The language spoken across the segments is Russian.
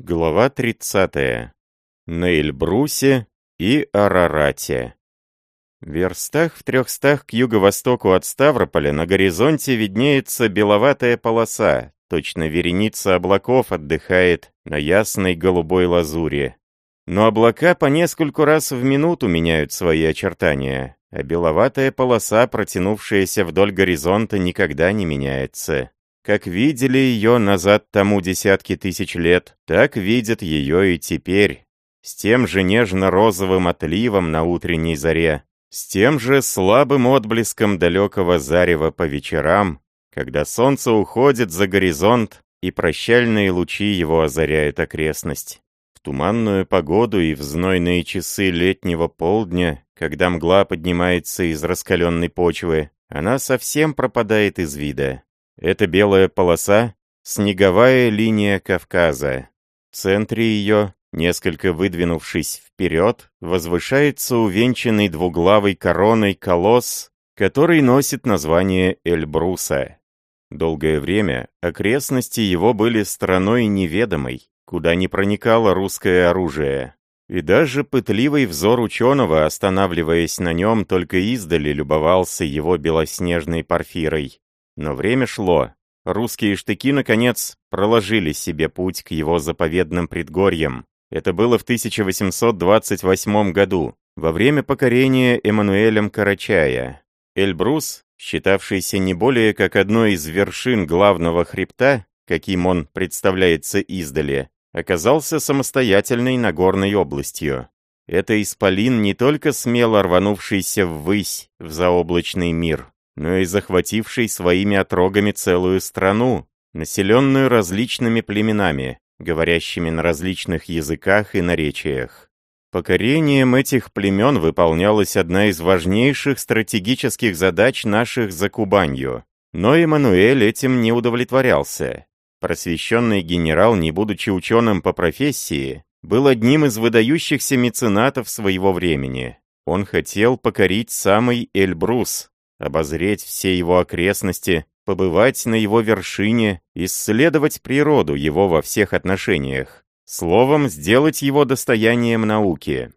Глава 30. На Эльбрусе и Арарате. В верстах в трехстах к юго-востоку от Ставрополя на горизонте виднеется беловатая полоса, точно вереница облаков отдыхает на ясной голубой лазуре. Но облака по нескольку раз в минуту меняют свои очертания, а беловатая полоса, протянувшаяся вдоль горизонта, никогда не меняется. Как видели ее назад тому десятки тысяч лет, так видят ее и теперь, с тем же нежно-розовым отливом на утренней заре, с тем же слабым отблеском далекого зарева по вечерам, когда солнце уходит за горизонт и прощальные лучи его озаряют окрестность. В туманную погоду и в знойные часы летнего полдня, когда мгла поднимается из раскаленной почвы, она совсем пропадает из вида. Эта белая полоса — снеговая линия Кавказа. В центре ее, несколько выдвинувшись вперед, возвышается увенчанный двуглавой короной колосс, который носит название Эльбруса. Долгое время окрестности его были страной неведомой, куда не проникало русское оружие. И даже пытливый взор ученого, останавливаясь на нем, только издали любовался его белоснежной порфирой. Но время шло. Русские штыки, наконец, проложили себе путь к его заповедным предгорьям. Это было в 1828 году, во время покорения Эммануэлем Карачая. Эльбрус, считавшийся не более как одной из вершин главного хребта, каким он представляется издали, оказался самостоятельной Нагорной областью. Это исполин, не только смело рванувшийся ввысь, в заоблачный мир, но и захвативший своими отрогами целую страну, населенную различными племенами, говорящими на различных языках и наречиях. Покорением этих племен выполнялась одна из важнейших стратегических задач наших за Кубанью. Но Эммануэль этим не удовлетворялся. Просвещенный генерал, не будучи ученым по профессии, был одним из выдающихся меценатов своего времени. Он хотел покорить самый Эльбрус, обозреть все его окрестности, побывать на его вершине, исследовать природу его во всех отношениях. Словом, сделать его достоянием науки.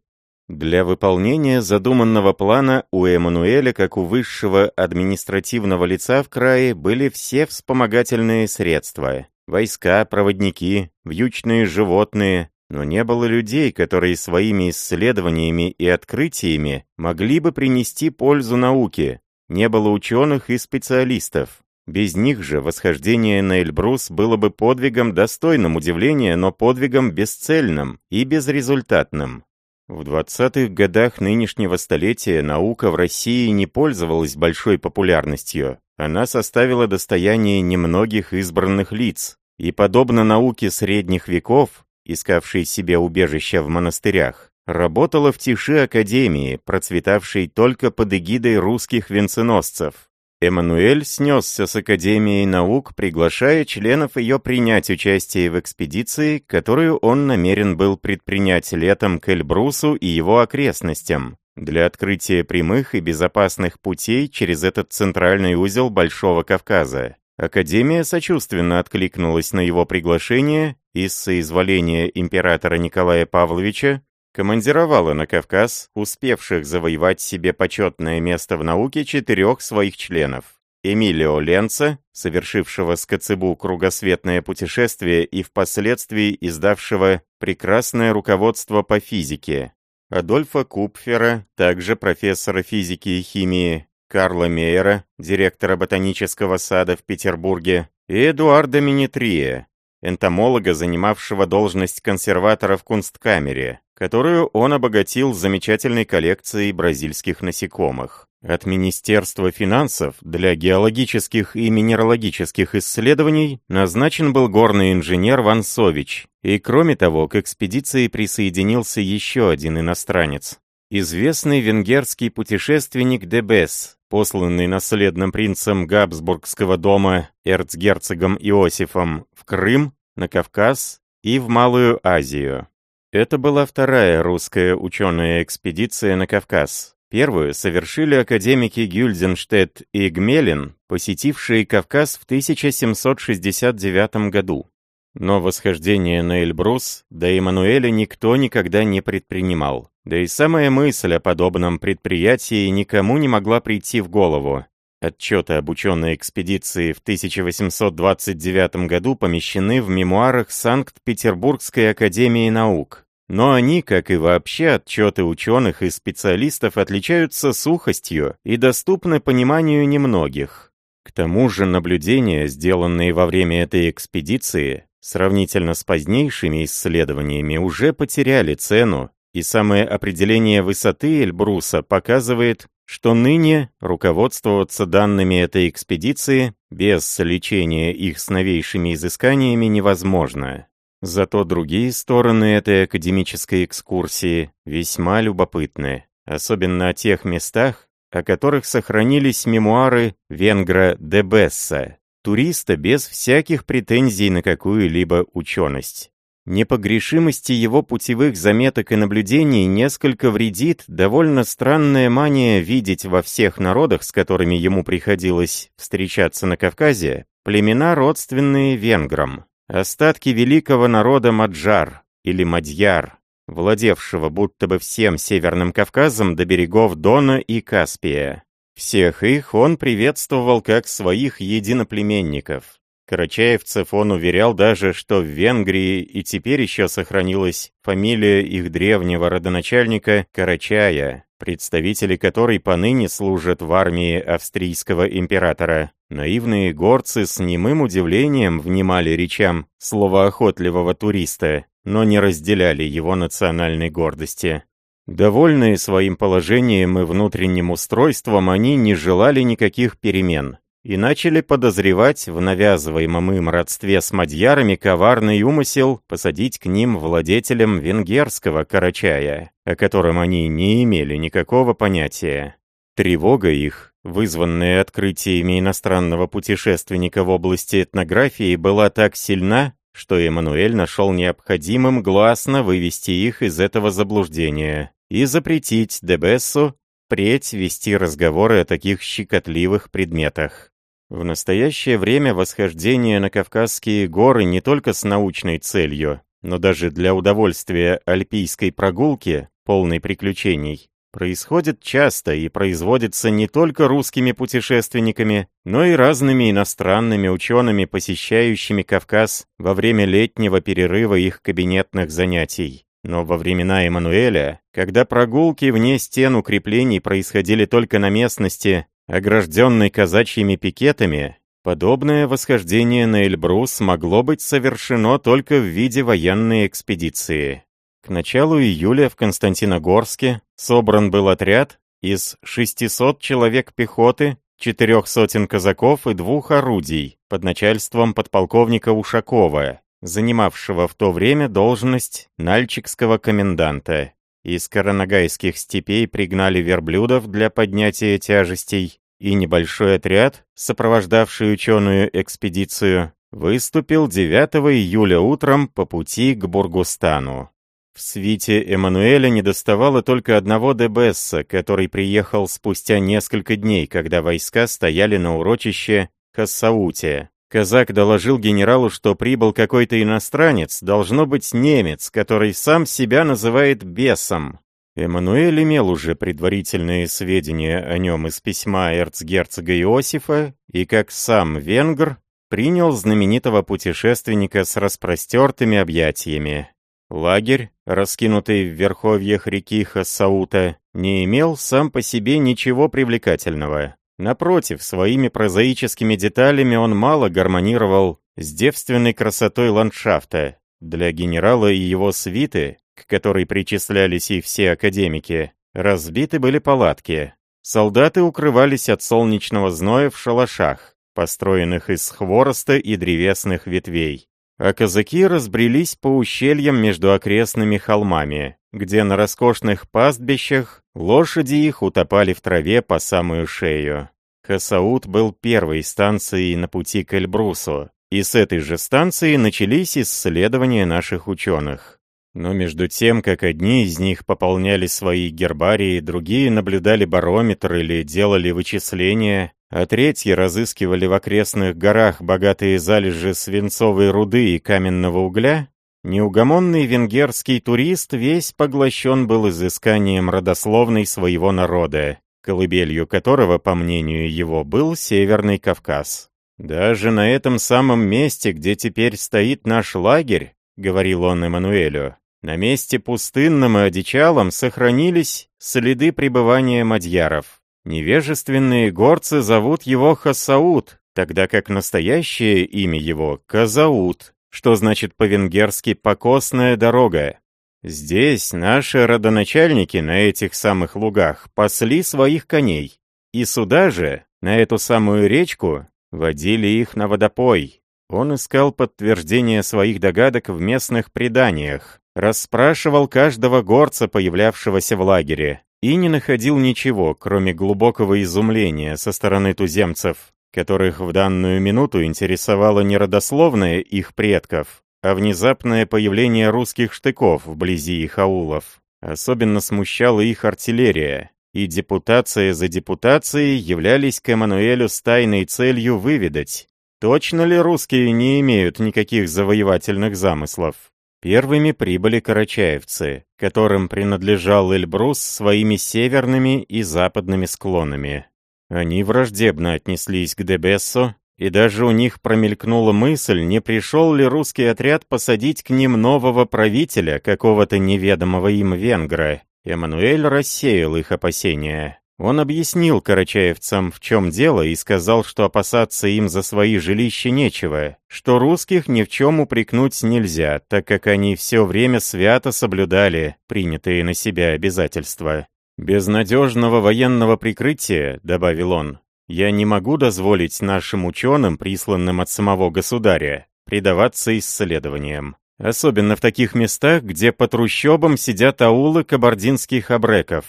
Для выполнения задуманного плана у Эммануэля, как у высшего административного лица в крае, были все вспомогательные средства. Войска, проводники, вьючные животные, но не было людей, которые своими исследованиями и открытиями могли бы принести пользу науке, не было ученых и специалистов. Без них же восхождение на Эльбрус было бы подвигом достойным удивления, но подвигом бесцельным и безрезультатным. В 20-х годах нынешнего столетия наука в России не пользовалась большой популярностью. Она составила достояние немногих избранных лиц, и, подобно науке средних веков, искавшей себе убежища в монастырях, Работала в тиши Академии, процветавшей только под эгидой русских венценосцев. Эммануэль снесся с Академией наук, приглашая членов ее принять участие в экспедиции, которую он намерен был предпринять летом к Эльбрусу и его окрестностям, для открытия прямых и безопасных путей через этот центральный узел Большого Кавказа. Академия сочувственно откликнулась на его приглашение и с соизволения императора Николая Павловича командировала на Кавказ успевших завоевать себе почетное место в науке четырех своих членов. Эмилио Ленца, совершившего с Коцебу кругосветное путешествие и впоследствии издавшего прекрасное руководство по физике. Адольфа Купфера, также профессора физики и химии, Карла Мейера, директора ботанического сада в Петербурге, и Эдуарда Минитрия, энтомолога, занимавшего должность консерватора в Кунсткамере, которую он обогатил замечательной коллекцией бразильских насекомых. От Министерства финансов для геологических и минералогических исследований назначен был горный инженер Вансович, и кроме того к экспедиции присоединился еще один иностранец. Известный венгерский путешественник Дебес, посланный наследным принцем Габсбургского дома эрцгерцогом Иосифом в Крым, на Кавказ и в Малую Азию. Это была вторая русская ученая экспедиция на Кавказ. Первую совершили академики Гюльденштедт и Гмелин, посетившие Кавказ в 1769 году. Но восхождение на Эльбрус до Эммануэля никто никогда не предпринимал. Да и самая мысль о подобном предприятии никому не могла прийти в голову. Отчеты об ученой экспедиции в 1829 году помещены в мемуарах Санкт-Петербургской академии наук. Но они, как и вообще отчеты ученых и специалистов, отличаются сухостью и доступны пониманию немногих. К тому же наблюдения, сделанные во время этой экспедиции, сравнительно с позднейшими исследованиями, уже потеряли цену, и самое определение высоты Эльбруса показывает, что ныне руководствоваться данными этой экспедиции без лечения их с новейшими изысканиями невозможно. Зато другие стороны этой академической экскурсии весьма любопытны, особенно о тех местах, о которых сохранились мемуары венгра Дебесса, туриста без всяких претензий на какую-либо ученость. Непогрешимости его путевых заметок и наблюдений несколько вредит довольно странная мания видеть во всех народах, с которыми ему приходилось встречаться на Кавказе, племена, родственные венграм, остатки великого народа Маджар или Мадьяр, владевшего будто бы всем Северным Кавказом до берегов Дона и Каспия. Всех их он приветствовал как своих единоплеменников, Карачаевцев он уверял даже, что в Венгрии и теперь еще сохранилась фамилия их древнего родоначальника Карачая, представители которой поныне служат в армии австрийского императора. Наивные горцы с немым удивлением внимали речам словоохотливого туриста, но не разделяли его национальной гордости. Довольные своим положением и внутренним устройством, они не желали никаких перемен и начали подозревать в навязываемом им родстве с мадьярами коварный умысел посадить к ним владетелем венгерского карачая, о котором они не имели никакого понятия. Тревога их, вызванная открытиями иностранного путешественника в области этнографии, была так сильна, что Эммануэль нашел необходимым гласно вывести их из этого заблуждения и запретить Дебессу впредь вести разговоры о таких щекотливых предметах. В настоящее время восхождение на Кавказские горы не только с научной целью, но даже для удовольствия альпийской прогулки, полной приключений, происходит часто и производится не только русскими путешественниками, но и разными иностранными учеными, посещающими Кавказ во время летнего перерыва их кабинетных занятий. Но во времена Эммануэля, когда прогулки вне стен укреплений происходили только на местности, огражденный казачьими пикетами, подобное восхождение на Эльбрус могло быть совершено только в виде военной экспедиции. К началу июля в Константиногорске собран был отряд из 600 человек пехоты, четырех сотен казаков и двух орудий под начальством подполковника Ушакова, занимавшего в то время должность нальчикского коменданта. Из коронагайских степей пригнали верблюдов для поднятия тяжестей, и небольшой отряд, сопровождавший ученую экспедицию, выступил 9 июля утром по пути к Бургустану. В свите Эммануэля недоставало только одного Дебесса, который приехал спустя несколько дней, когда войска стояли на урочище Хассауте. Казак доложил генералу, что прибыл какой-то иностранец, должно быть немец, который сам себя называет бесом. Эммануэль имел уже предварительные сведения о нем из письма эрцгерцога Иосифа и, как сам венгр, принял знаменитого путешественника с распростертыми объятиями. Лагерь, раскинутый в верховьях реки Хассаута, не имел сам по себе ничего привлекательного. Напротив, своими прозаическими деталями он мало гармонировал с девственной красотой ландшафта. Для генерала и его свиты к которой причислялись и все академики, разбиты были палатки. Солдаты укрывались от солнечного зноя в шалашах, построенных из хвороста и древесных ветвей. А казаки разбрелись по ущельям между окрестными холмами, где на роскошных пастбищах лошади их утопали в траве по самую шею. Хасаут был первой станцией на пути к Эльбрусу, и с этой же станции начались исследования наших ученых. Но между тем, как одни из них пополняли свои гербарии, другие наблюдали барометр или делали вычисления, а третьи разыскивали в окрестных горах богатые залежи свинцовой руды и каменного угля, неугомонный венгерский турист весь поглощен был изысканием родословной своего народа, колыбелью которого, по мнению его, был Северный Кавказ. «Даже на этом самом месте, где теперь стоит наш лагерь», — говорил он Эммануэлю, «на месте пустынном и одичалом сохранились следы пребывания мадьяров. Невежественные горцы зовут его Хасаут, тогда как настоящее имя его — Казаут, что значит по-венгерски «покосная дорога». Здесь наши родоначальники на этих самых лугах пасли своих коней, и сюда же, на эту самую речку, водили их на водопой. Он искал подтверждение своих догадок в местных преданиях, расспрашивал каждого горца, появлявшегося в лагере, и не находил ничего, кроме глубокого изумления со стороны туземцев, которых в данную минуту интересовало не родословное их предков, а внезапное появление русских штыков вблизи их аулов. Особенно смущала их артиллерия, и депутация за депутацией являлись к Эммануэлю с тайной целью выведать, точно ли русские не имеют никаких завоевательных замыслов. Первыми прибыли карачаевцы, которым принадлежал Эльбрус своими северными и западными склонами. Они враждебно отнеслись к Дебессо и даже у них промелькнула мысль, не пришел ли русский отряд посадить к ним нового правителя, какого-то неведомого им венгра. Эммануэль рассеял их опасения. Он объяснил карачаевцам, в чем дело, и сказал, что опасаться им за свои жилища нечего, что русских ни в чем упрекнуть нельзя, так как они все время свято соблюдали принятые на себя обязательства. «Без надежного военного прикрытия», — добавил он, я не могу дозволить нашим ученым, присланным от самого государя, предаваться исследованиям. Особенно в таких местах, где по трущобам сидят аулы кабардинских абреков.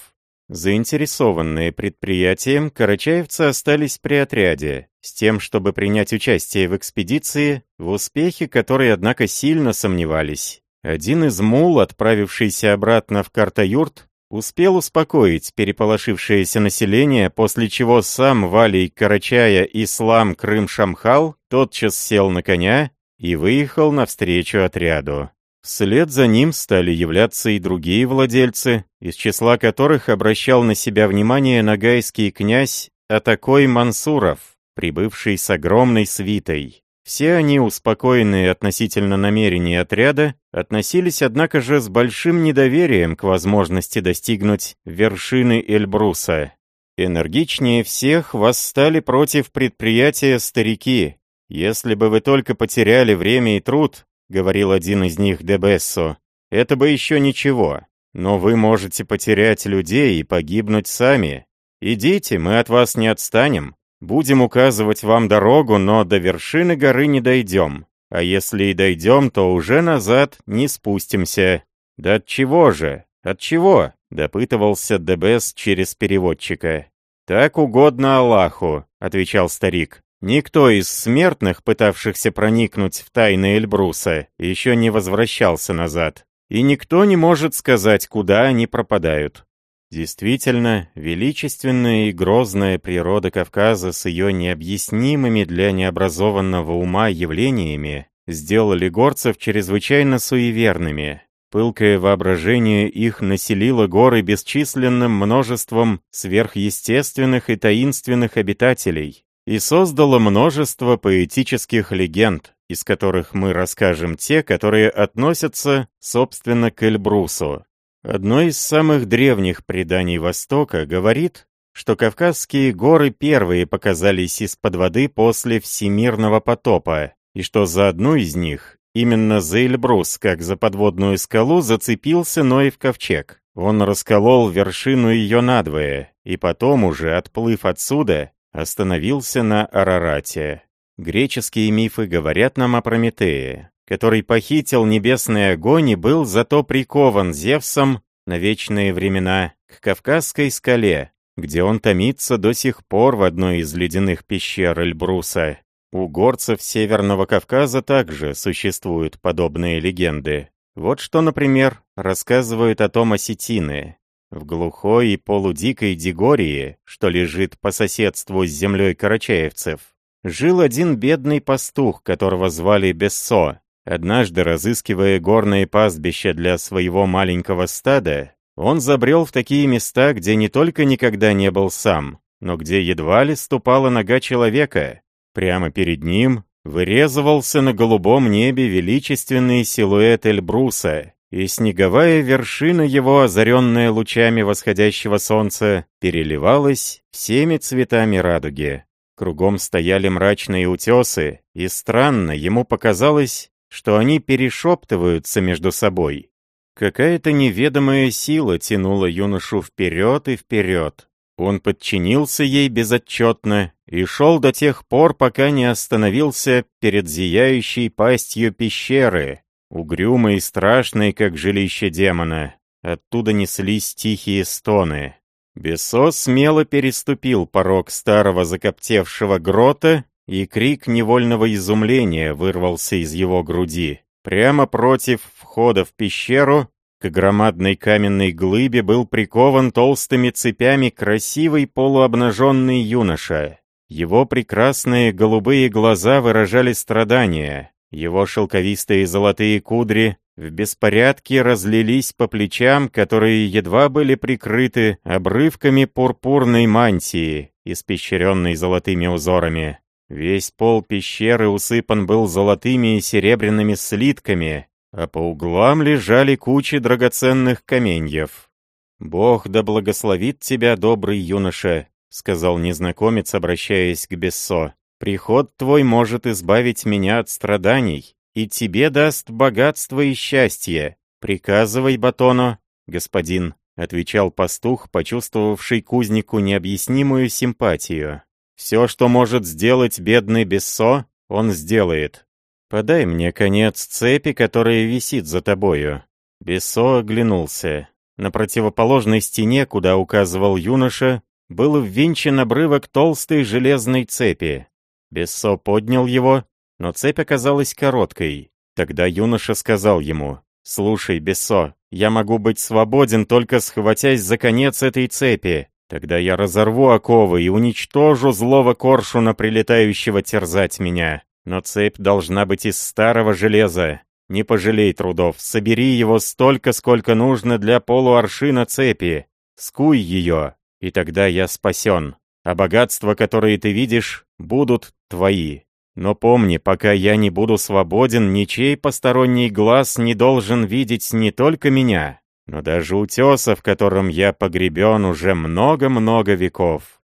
Заинтересованные предприятием, карачаевцы остались при отряде, с тем, чтобы принять участие в экспедиции, в успехе которой, однако, сильно сомневались. Один из мул, отправившийся обратно в Картаюрт, успел успокоить переполошившееся население, после чего сам Валий Карачая Ислам Крым-Шамхал тотчас сел на коня и выехал навстречу отряду. Вслед за ним стали являться и другие владельцы, из числа которых обращал на себя внимание нагайский князь Атакой Мансуров, прибывший с огромной свитой. Все они, успокоенные относительно намерений отряда, относились, однако же, с большим недоверием к возможности достигнуть вершины Эльбруса. Энергичнее всех восстали против предприятия старики. «Если бы вы только потеряли время и труд», — говорил один из них Дебессо, — «это бы еще ничего. Но вы можете потерять людей и погибнуть сами. Идите, мы от вас не отстанем. Будем указывать вам дорогу, но до вершины горы не дойдем. А если и дойдем, то уже назад не спустимся. Да от чего же? От чего? Допытывался Дебес через переводчика. Так угодно Аллаху, отвечал старик. Никто из смертных, пытавшихся проникнуть в тайны Эльбруса, еще не возвращался назад. И никто не может сказать, куда они пропадают. Действительно, величественная и грозная природа Кавказа с ее необъяснимыми для необразованного ума явлениями сделали горцев чрезвычайно суеверными. Пылкое воображение их населило горы бесчисленным множеством сверхъестественных и таинственных обитателей и создало множество поэтических легенд, из которых мы расскажем те, которые относятся, собственно, к Эльбрусу. Одно из самых древних преданий Востока говорит, что Кавказские горы первые показались из-под воды после всемирного потопа, и что за одну из них, именно за Эльбрус, как за подводную скалу, зацепился Ноев ковчег. Он расколол вершину ее надвое, и потом уже, отплыв отсюда, остановился на Арарате. Греческие мифы говорят нам о Прометее, который похитил небесный огонь и был зато прикован Зевсом на вечные времена к Кавказской скале, где он томится до сих пор в одной из ледяных пещер Эльбруса. У горцев Северного Кавказа также существуют подобные легенды. Вот что, например, рассказывают о том осетины. В глухой и полудикой Дегории, что лежит по соседству с землей карачаевцев, жил один бедный пастух, которого звали Бессо. Однажды, разыскивая горные пастбища для своего маленького стада, он забрел в такие места, где не только никогда не был сам, но где едва ли ступала нога человека. Прямо перед ним вырезывался на голубом небе величественный силуэт Эльбруса, и снеговая вершина его, озаренная лучами восходящего солнца, переливалась всеми цветами радуги. Кругом стояли мрачные утесы, и странно, ему показалось, что они перешептываются между собой. Какая-то неведомая сила тянула юношу вперед и вперед. Он подчинился ей безотчетно и шел до тех пор, пока не остановился перед зияющей пастью пещеры, угрюмой и страшной, как жилище демона. Оттуда неслись тихие стоны. Бесо смело переступил порог старого закоптевшего грота, и крик невольного изумления вырвался из его груди. Прямо против входа в пещеру к громадной каменной глыбе был прикован толстыми цепями красивый полуобнаженный юноша. Его прекрасные голубые глаза выражали страдания, его шелковистые золотые кудри в беспорядке разлились по плечам, которые едва были прикрыты обрывками пурпурной мантии, испещренной золотыми узорами. Весь пол пещеры усыпан был золотыми и серебряными слитками, а по углам лежали кучи драгоценных каменьев. «Бог да благословит тебя, добрый юноша», — сказал незнакомец, обращаясь к Бессо. «Приход твой может избавить меня от страданий, и тебе даст богатство и счастье. Приказывай, Батоно, господин», — отвечал пастух, почувствовавший кузнику необъяснимую симпатию. Все, что может сделать бедный Бессо, он сделает. Подай мне конец цепи, которая висит за тобою». Бессо оглянулся. На противоположной стене, куда указывал юноша, был ввинчен обрывок толстой железной цепи. Бессо поднял его, но цепь оказалась короткой. Тогда юноша сказал ему, «Слушай, Бессо, я могу быть свободен, только схватясь за конец этой цепи. Тогда я разорву оковы и уничтожу злого коршуна, прилетающего терзать меня. Но цепь должна быть из старого железа. Не пожалей трудов, собери его столько, сколько нужно для полуаршина цепи. Скуй ее, и тогда я спасен. А богатства, которые ты видишь, будут твои. Но помни, пока я не буду свободен, ничей посторонний глаз не должен видеть не только меня, но даже утеса, в котором я погребен уже много-много веков.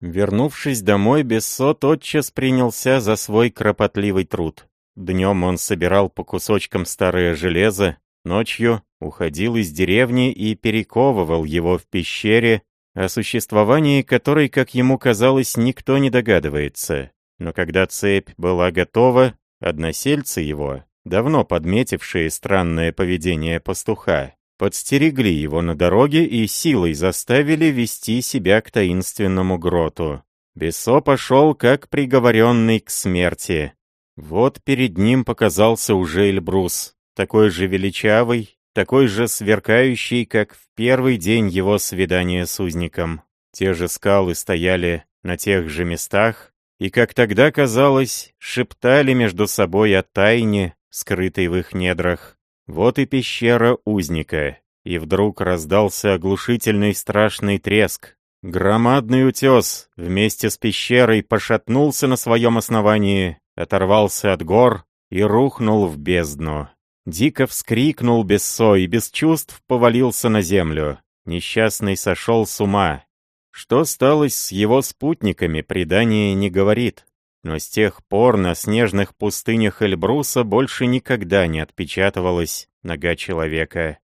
Вернувшись домой, Бессо тотчас принялся за свой кропотливый труд. Днем он собирал по кусочкам старое железо, ночью уходил из деревни и перековывал его в пещере, о существовании которой, как ему казалось, никто не догадывается. Но когда цепь была готова, односельцы его, давно подметившие странное поведение пастуха, подстерегли его на дороге и силой заставили вести себя к таинственному гроту. Бесо пошел как приговоренный к смерти. Вот перед ним показался уже Эльбрус, такой же величавый, такой же сверкающий, как в первый день его свидания с узником. Те же скалы стояли на тех же местах, и, как тогда казалось, шептали между собой о тайне, скрытой в их недрах. Вот и пещера узника. И вдруг раздался оглушительный страшный треск. Громадный утес вместе с пещерой пошатнулся на своем основании, оторвался от гор и рухнул в бездну. Дико вскрикнул Бессо и без чувств повалился на землю. Несчастный сошел с ума. Что стало с его спутниками, предание не говорит. Но с тех пор на снежных пустынях Эльбруса больше никогда не отпечатывалась нога человека.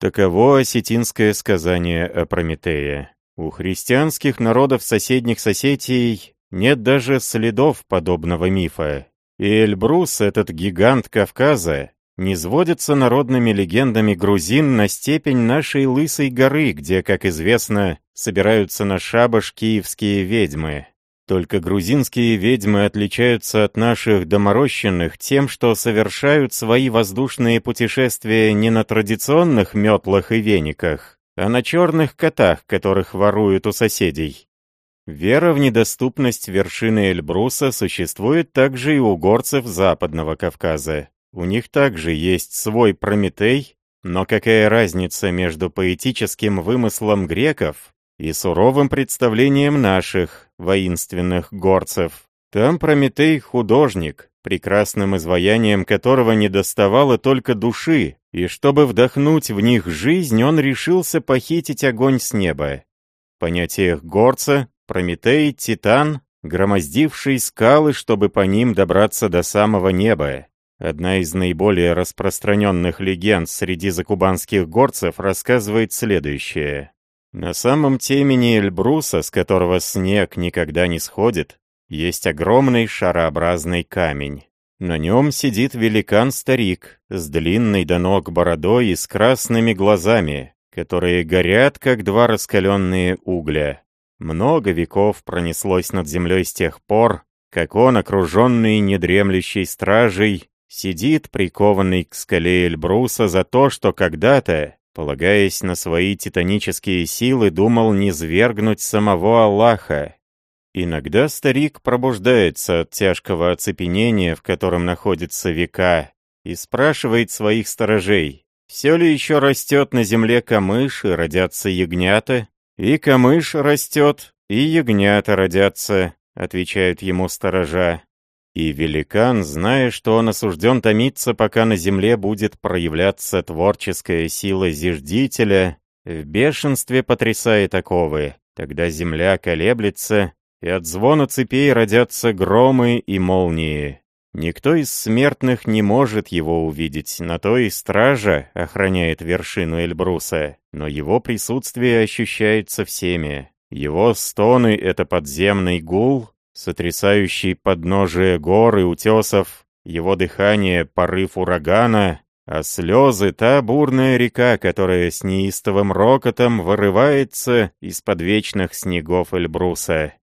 Таково осетинское сказание о Прометее. У христианских народов соседних Сосетий нет даже следов подобного мифа. И Эльбрус, этот гигант Кавказа, не сводится народными легендами грузин на степень нашей Лысой горы, где, как известно, собираются на шабаш киевские ведьмы. Только грузинские ведьмы отличаются от наших доморощенных тем, что совершают свои воздушные путешествия не на традиционных метлах и вениках, а на черных котах, которых воруют у соседей. Вера в недоступность вершины Эльбруса существует также и у горцев Западного Кавказа. У них также есть свой Прометей, но какая разница между поэтическим вымыслом греков и суровым представлением наших воинственных горцев? Там Прометей художник, прекрасным изваянием которого недоставало только души, и чтобы вдохнуть в них жизнь, он решился похитить огонь с неба. В понятиях горца Прометей — Титан, громоздивший скалы, чтобы по ним добраться до самого неба. Одна из наиболее распространенных легенд среди закубанских горцев рассказывает следующее. На самом темени Эльбруса, с которого снег никогда не сходит, есть огромный шарообразный камень. На нем сидит великан-старик с длинной до ног бородой и с красными глазами, которые горят, как два раскаленные угля. Много веков пронеслось над землей с тех пор, как он, окруженный недремлющей стражей, сидит прикованный к скале Эльбруса за то, что когда-то, полагаясь на свои титанические силы, думал низвергнуть самого Аллаха, Иногда старик пробуждается от тяжкого оцепенения, в котором находится века, и спрашивает своих сторожей, все ли еще растет на земле камыш и родятся ягнята, и камыш растет, и ягнята родятся, отвечают ему сторожа. И великан, зная, что он осужден томиться, пока на земле будет проявляться творческая сила зиждителя, в бешенстве потрясает оковы. Тогда земля колеблется, и от звона цепей родятся громы и молнии. Никто из смертных не может его увидеть, на то и стража охраняет вершину Эльбруса, но его присутствие ощущается всеми. Его стоны — это подземный гул, сотрясающий подножие гор и утесов, его дыхание — порыв урагана, а слезы — та бурная река, которая с неистовым рокотом вырывается из-под вечных снегов Эльбруса.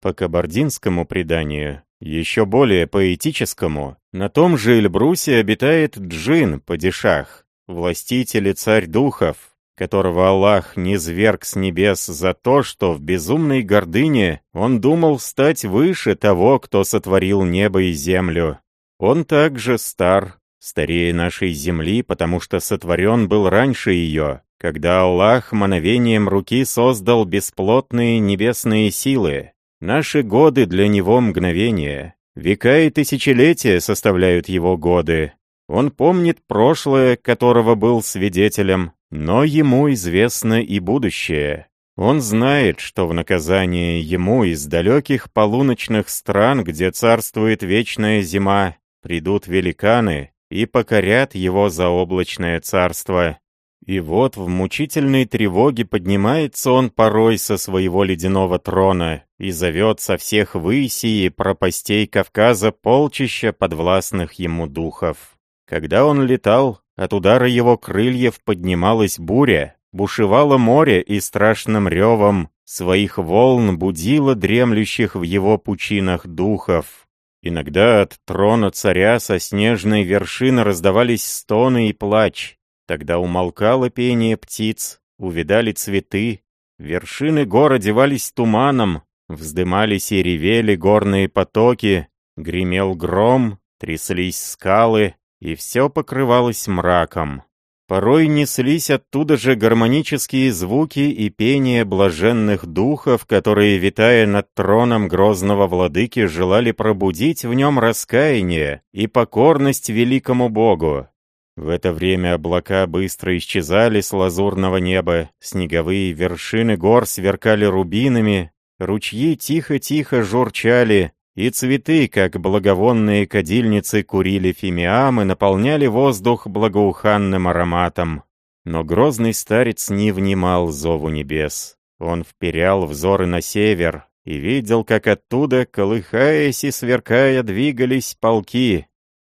По кабардинскому преданию, еще более поэтическому, на том же Эльбрусе обитает Джин, падишах, властитель и царь духов, которого Аллах не зверг с небес за то, что в безумной гордыне он думал стать выше того, кто сотворил небо и землю. Он также стар, старее нашей земли, потому что сотворен был раньше ее, когда Аллах мановением руки создал бесплотные небесные силы, Наши годы для него мгновения. Века и тысячелетия составляют его годы. Он помнит прошлое, которого был свидетелем, но ему известно и будущее. Он знает, что в наказание ему из далеких полуночных стран, где царствует вечная зима, придут великаны и покорят его заоблачное царство. И вот в мучительной тревоге поднимается он порой со своего ледяного трона и зовет со всех высей и пропастей Кавказа полчища подвластных ему духов. Когда он летал, от удара его крыльев поднималась буря, бушевало море и страшным ревом своих волн будило дремлющих в его пучинах духов. Иногда от трона царя со снежной вершины раздавались стоны и плач, Тогда умолкало пение птиц, увидали цветы, вершины гор одевались туманом, вздымались и ревели горные потоки, гремел гром, тряслись скалы, и все покрывалось мраком. Порой неслись оттуда же гармонические звуки и пение блаженных духов, которые, витая над троном грозного владыки, желали пробудить в нем раскаяние и покорность великому богу. В это время облака быстро исчезали с лазурного неба, снеговые вершины гор сверкали рубинами, ручьи тихо-тихо журчали, и цветы, как благовонные кадильницы, курили фимиам и наполняли воздух благоуханным ароматом. Но грозный старец не внимал зову небес. Он вперял взоры на север и видел, как оттуда, колыхаясь и сверкая, двигались полки,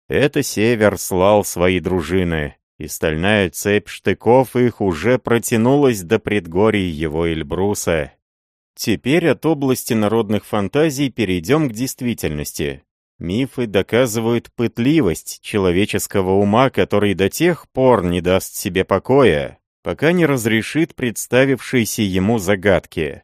это север слал свои дружины, и стальная цепь штыков их уже протянулась до предгорий его Эльбруса. Теперь от области народных фантазий перейдем к действительности. Мифы доказывают пытливость человеческого ума, который до тех пор не даст себе покоя, пока не разрешит представившиеся ему загадки.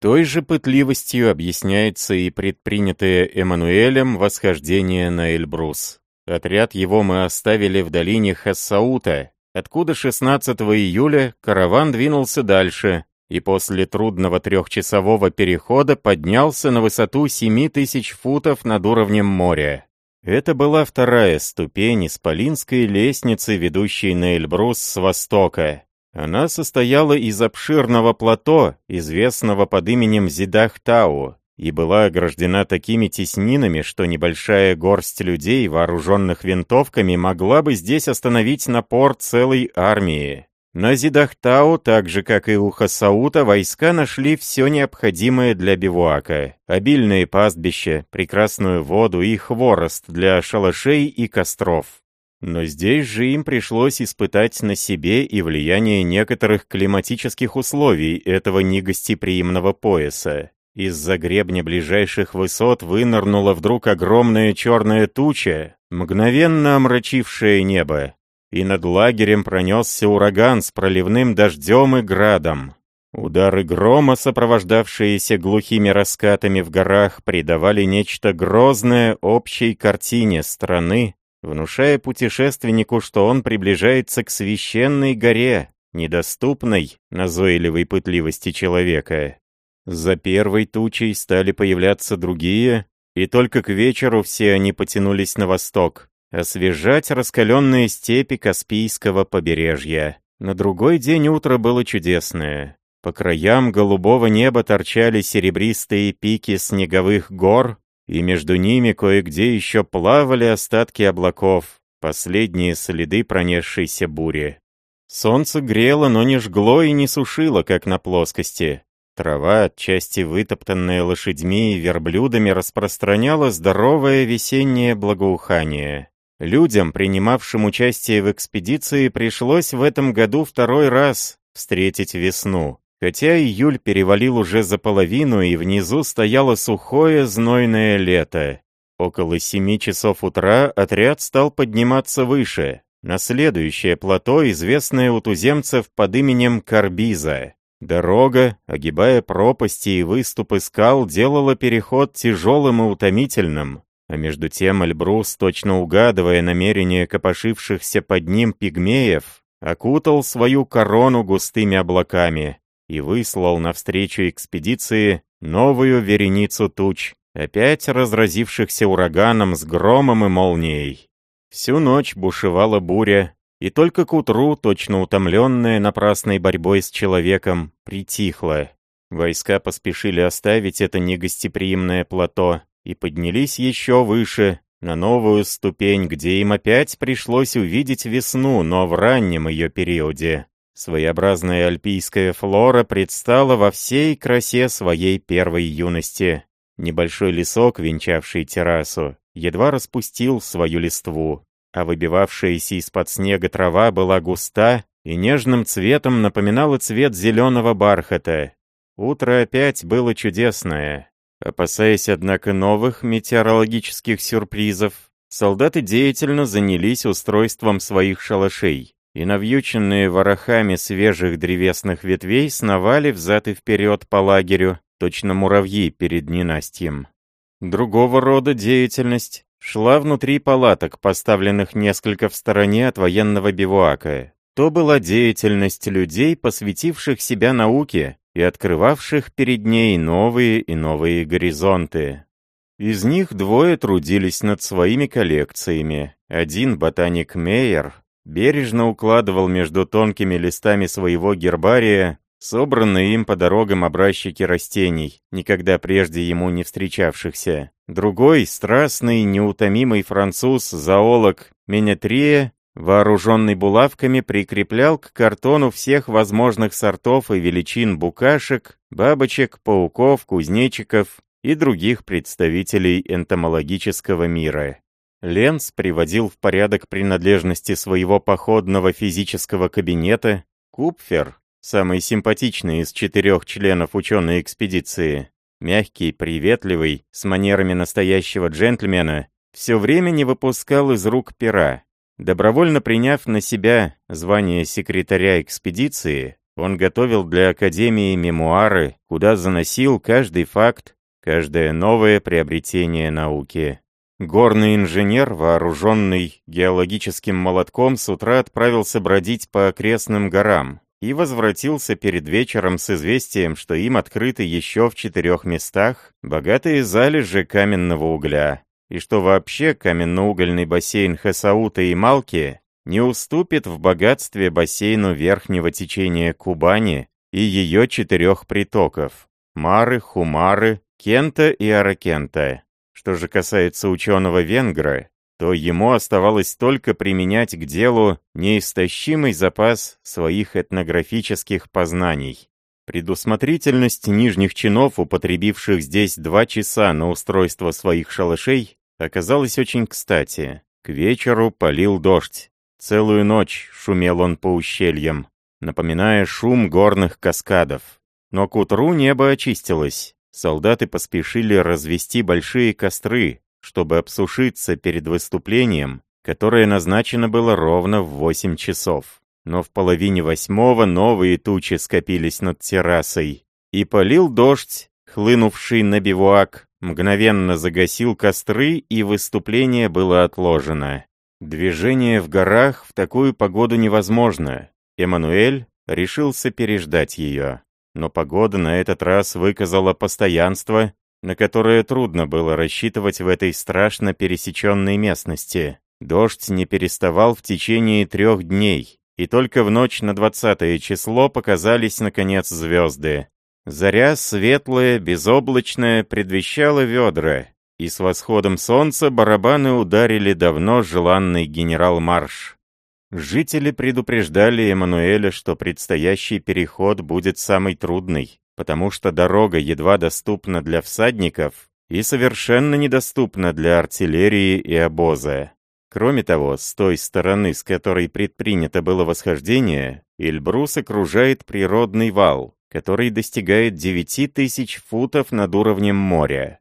Той же пытливостью объясняется и предпринятое Эммануэлем восхождение на Эльбрус. Отряд его мы оставили в долине Хассаута, откуда 16 июля караван двинулся дальше, и после трудного трехчасового перехода поднялся на высоту 7000 футов над уровнем моря. Это была вторая ступень исполинской лестницы, ведущей на Эльбрус с востока. Она состояла из обширного плато, известного под именем Зидахтау, и была ограждена такими теснинами, что небольшая горсть людей, вооруженных винтовками, могла бы здесь остановить напор целой армии. На Зидахтау, так же как и у Хасаута, войска нашли все необходимое для бивуака. Обильные пастбища, прекрасную воду и хворост для шалашей и костров. Но здесь же им пришлось испытать на себе и влияние некоторых климатических условий этого негостеприимного пояса. Из-за гребня ближайших высот вынырнула вдруг огромная черная туча, мгновенно омрачившая небо, и над лагерем пронесся ураган с проливным дождем и градом. Удары грома, сопровождавшиеся глухими раскатами в горах, придавали нечто грозное общей картине страны, внушая путешественнику, что он приближается к священной горе, недоступной назойливой пытливости человека. За первой тучей стали появляться другие, и только к вечеру все они потянулись на восток, освежать раскаленные степи Каспийского побережья. На другой день утро было чудесное. По краям голубого неба торчали серебристые пики снеговых гор, и между ними кое-где еще плавали остатки облаков, последние следы пронесшейся бури. Солнце грело, но не жгло и не сушило, как на плоскости. Трава, отчасти вытоптанная лошадьми и верблюдами, распространяла здоровое весеннее благоухание. Людям, принимавшим участие в экспедиции, пришлось в этом году второй раз встретить весну. Хотя июль перевалил уже за половину, и внизу стояло сухое знойное лето. Около семи часов утра отряд стал подниматься выше, на следующее плато, известное у туземцев под именем Карбиза. Дорога, огибая пропасти и выступы скал, делала переход тяжелым и утомительным, а между тем Эльбрус, точно угадывая намерения копошившихся под ним пигмеев, окутал свою корону густыми облаками, и выслал навстречу экспедиции новую вереницу туч, опять разразившихся ураганом с громом и молнией. Всю ночь бушевала буря, и только к утру, точно утомленная напрасной борьбой с человеком, притихла. Войска поспешили оставить это негостеприимное плато и поднялись еще выше, на новую ступень, где им опять пришлось увидеть весну, но в раннем ее периоде. Своеобразная альпийская флора предстала во всей красе своей первой юности. Небольшой лесок, венчавший террасу, едва распустил свою листву, а выбивавшаяся из-под снега трава была густа и нежным цветом напоминала цвет зеленого бархата. Утро опять было чудесное. Опасаясь, однако, новых метеорологических сюрпризов, солдаты деятельно занялись устройством своих шалашей и навьюченные ворохами свежих древесных ветвей сновали взад и вперед по лагерю, точно муравьи перед ненастьем. Другого рода деятельность шла внутри палаток, поставленных несколько в стороне от военного бивуака. То была деятельность людей, посвятивших себя науке и открывавших перед ней новые и новые горизонты. Из них двое трудились над своими коллекциями. Один ботаник Мейер, бережно укладывал между тонкими листами своего гербария собранные им по дорогам образчики растений, никогда прежде ему не встречавшихся. Другой, страстный, неутомимый француз, зоолог Менетрия, вооруженный булавками, прикреплял к картону всех возможных сортов и величин букашек, бабочек, пауков, кузнечиков и других представителей энтомологического мира. Ленц приводил в порядок принадлежности своего походного физического кабинета, Купфер, самый симпатичный из четырех членов ученой экспедиции, мягкий, приветливый, с манерами настоящего джентльмена, все время не выпускал из рук пера. Добровольно приняв на себя звание секретаря экспедиции, он готовил для Академии мемуары, куда заносил каждый факт, каждое новое приобретение науки. Горный инженер, вооруженный геологическим молотком, с утра отправился бродить по окрестным горам и возвратился перед вечером с известием, что им открыты еще в четырех местах богатые залежи каменного угля, и что вообще каменно-угольный бассейн Хасаута и Малки не уступит в богатстве бассейну верхнего течения Кубани и ее четырех притоков – Мары, Хумары, Кента и Аракента. Что же касается ученого-венгра, то ему оставалось только применять к делу неистощимый запас своих этнографических познаний. Предусмотрительность нижних чинов, употребивших здесь два часа на устройство своих шалашей, оказалась очень кстати. К вечеру полил дождь. Целую ночь шумел он по ущельям, напоминая шум горных каскадов. Но к утру небо очистилось. Солдаты поспешили развести большие костры, чтобы обсушиться перед выступлением, которое назначено было ровно в 8 часов. Но в половине восьмого новые тучи скопились над террасой, и полил дождь, хлынувший на бивуак, мгновенно загасил костры, и выступление было отложено. Движение в горах в такую погоду невозможно. Эммануэль решился переждать ее. Но погода на этот раз выказала постоянство, на которое трудно было рассчитывать в этой страшно пересеченной местности. Дождь не переставал в течение трех дней, и только в ночь на 20 число показались, наконец, звезды. Заря светлая, безоблачная, предвещала ведра, и с восходом солнца барабаны ударили давно желанный генерал-марш. Жители предупреждали Эммануэля, что предстоящий переход будет самый трудный, потому что дорога едва доступна для всадников и совершенно недоступна для артиллерии и обоза. Кроме того, с той стороны, с которой предпринято было восхождение, Эльбрус окружает природный вал, который достигает 9 тысяч футов над уровнем моря.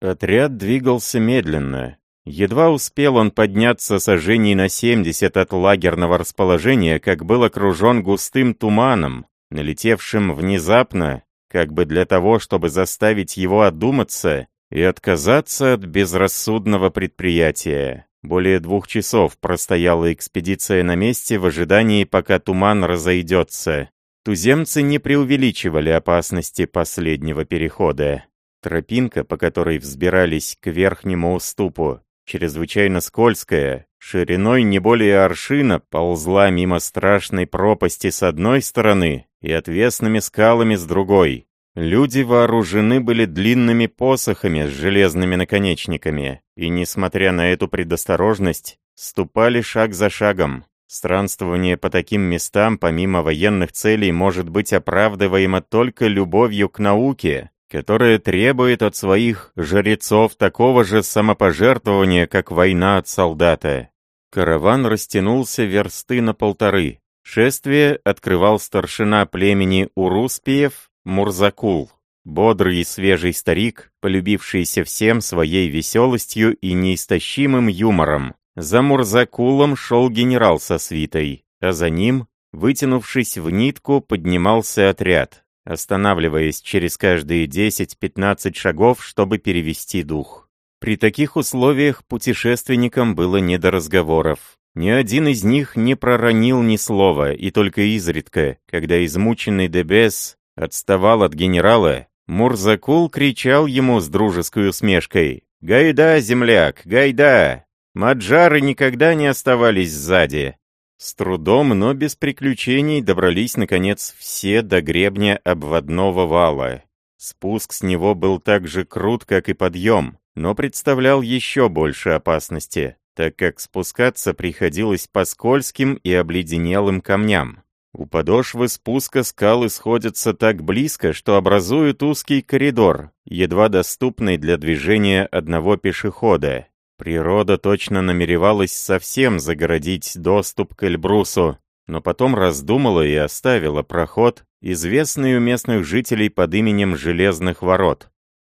Отряд двигался медленно. Едва успел он подняться сожжений на 70 от лагерного расположения, как был окружен густым туманом, налетевшим внезапно, как бы для того, чтобы заставить его одуматься и отказаться от безрассудного предприятия. Более двух часов простояла экспедиция на месте в ожидании, пока туман разойдется. Туземцы не преувеличивали опасности последнего перехода. Тропинка, по которой взбирались к верхнему уступу, чрезвычайно скользкая, шириной не более аршина, ползла мимо страшной пропасти с одной стороны и отвесными скалами с другой. Люди вооружены были длинными посохами с железными наконечниками, и, несмотря на эту предосторожность, ступали шаг за шагом. Странствование по таким местам, помимо военных целей, может быть оправдываемо только любовью к науке, которая требует от своих жрецов такого же самопожертвования, как война от солдата. Караван растянулся версты на полторы. Шествие открывал старшина племени Уруспиев Мурзакул, бодрый и свежий старик, полюбившийся всем своей веселостью и неистощимым юмором. За Мурзакулом шел генерал со свитой, а за ним, вытянувшись в нитку, поднимался отряд, останавливаясь через каждые 10-15 шагов, чтобы перевести дух. При таких условиях путешественникам было не до разговоров. Ни один из них не проронил ни слова, и только изредка, когда измученный Дебес отставал от генерала, Мурзакул кричал ему с дружеской усмешкой «Гайда, земляк, гайда!» Маджары никогда не оставались сзади. С трудом, но без приключений добрались, наконец, все до гребня обводного вала. Спуск с него был так же крут, как и подъем, но представлял еще больше опасности, так как спускаться приходилось по скользким и обледенелым камням. У подошвы спуска скалы сходятся так близко, что образуют узкий коридор, едва доступный для движения одного пешехода. Природа точно намеревалась совсем загородить доступ к Эльбрусу, но потом раздумала и оставила проход, известный у местных жителей под именем Железных ворот.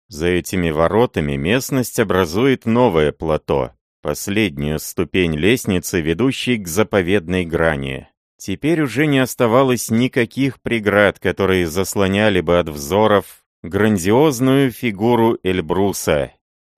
За этими воротами местность образует новое плато, последнюю ступень лестницы, ведущей к заповедной грани. Теперь уже не оставалось никаких преград, которые заслоняли бы от взоров грандиозную фигуру Эльбруса.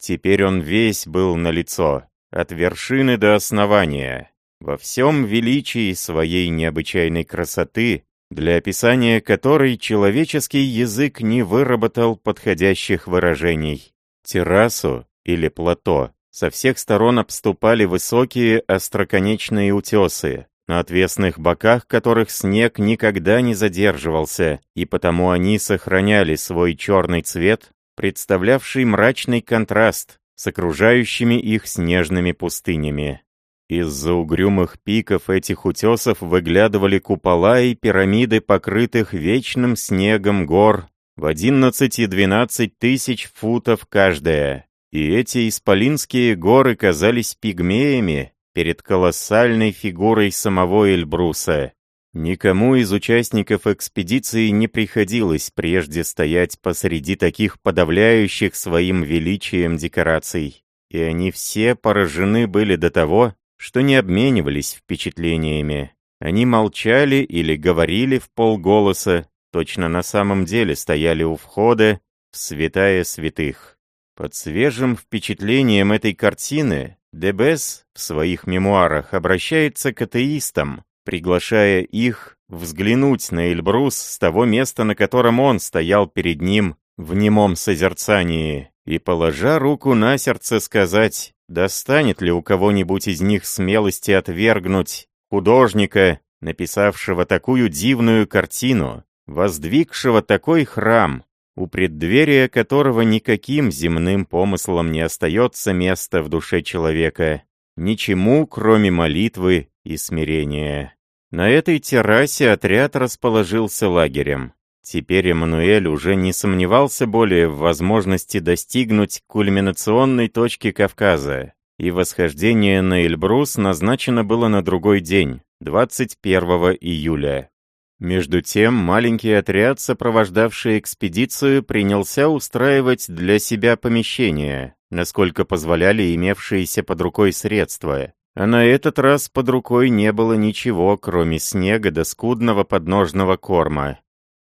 Теперь он весь был налицо, от вершины до основания, во всем величии своей необычайной красоты, для описания которой человеческий язык не выработал подходящих выражений. Террасу или плато со всех сторон обступали высокие остроконечные утесы, на отвесных боках которых снег никогда не задерживался, и потому они сохраняли свой черный цвет, представлявший мрачный контраст с окружающими их снежными пустынями. Из-за угрюмых пиков этих утесов выглядывали купола и пирамиды, покрытых вечным снегом гор в 11-12 тысяч футов каждая. И эти исполинские горы казались пигмеями, перед колоссальной фигурой самого Эльбруса. Никому из участников экспедиции не приходилось прежде стоять посреди таких подавляющих своим величием декораций, и они все поражены были до того, что не обменивались впечатлениями. Они молчали или говорили в полголоса, точно на самом деле стояли у входа в святая святых. Под свежим впечатлением этой картины Дебес в своих мемуарах обращается к атеистам, приглашая их взглянуть на Эльбрус с того места, на котором он стоял перед ним в немом созерцании, и, положа руку на сердце, сказать, достанет ли у кого-нибудь из них смелости отвергнуть художника, написавшего такую дивную картину, воздвигшего такой храм, у преддверия которого никаким земным помыслом не остается места в душе человека, ничему, кроме молитвы и смирения. На этой террасе отряд расположился лагерем. Теперь Эммануэль уже не сомневался более в возможности достигнуть кульминационной точки Кавказа, и восхождение на Эльбрус назначено было на другой день, 21 июля. Между тем, маленький отряд, сопровождавший экспедицию, принялся устраивать для себя помещения, насколько позволяли имевшиеся под рукой средства. А на этот раз под рукой не было ничего, кроме снега до скудного подножного корма.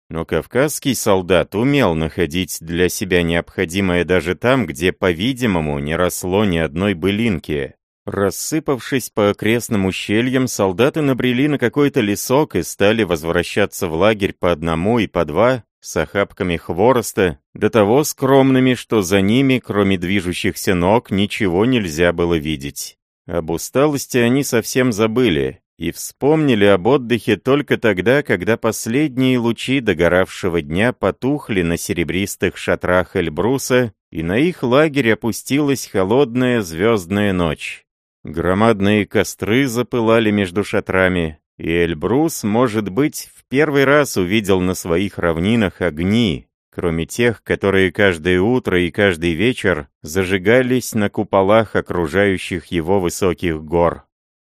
Но кавказский солдат умел находить для себя необходимое даже там, где, по-видимому, не росло ни одной былинки. Рассыпавшись по окрестным ущельям, солдаты набрели на какой-то лесок и стали возвращаться в лагерь по одному и по два, с охапками хвороста, до того скромными, что за ними, кроме движущихся ног, ничего нельзя было видеть. Об усталости они совсем забыли и вспомнили об отдыхе только тогда, когда последние лучи догоравшего дня потухли на серебристых шатрах Эльбруса, и на их лагерь опустилась холодная звездная ночь. Громадные костры запылали между шатрами, и Эльбрус, может быть, в первый раз увидел на своих равнинах огни, кроме тех, которые каждое утро и каждый вечер зажигались на куполах окружающих его высоких гор.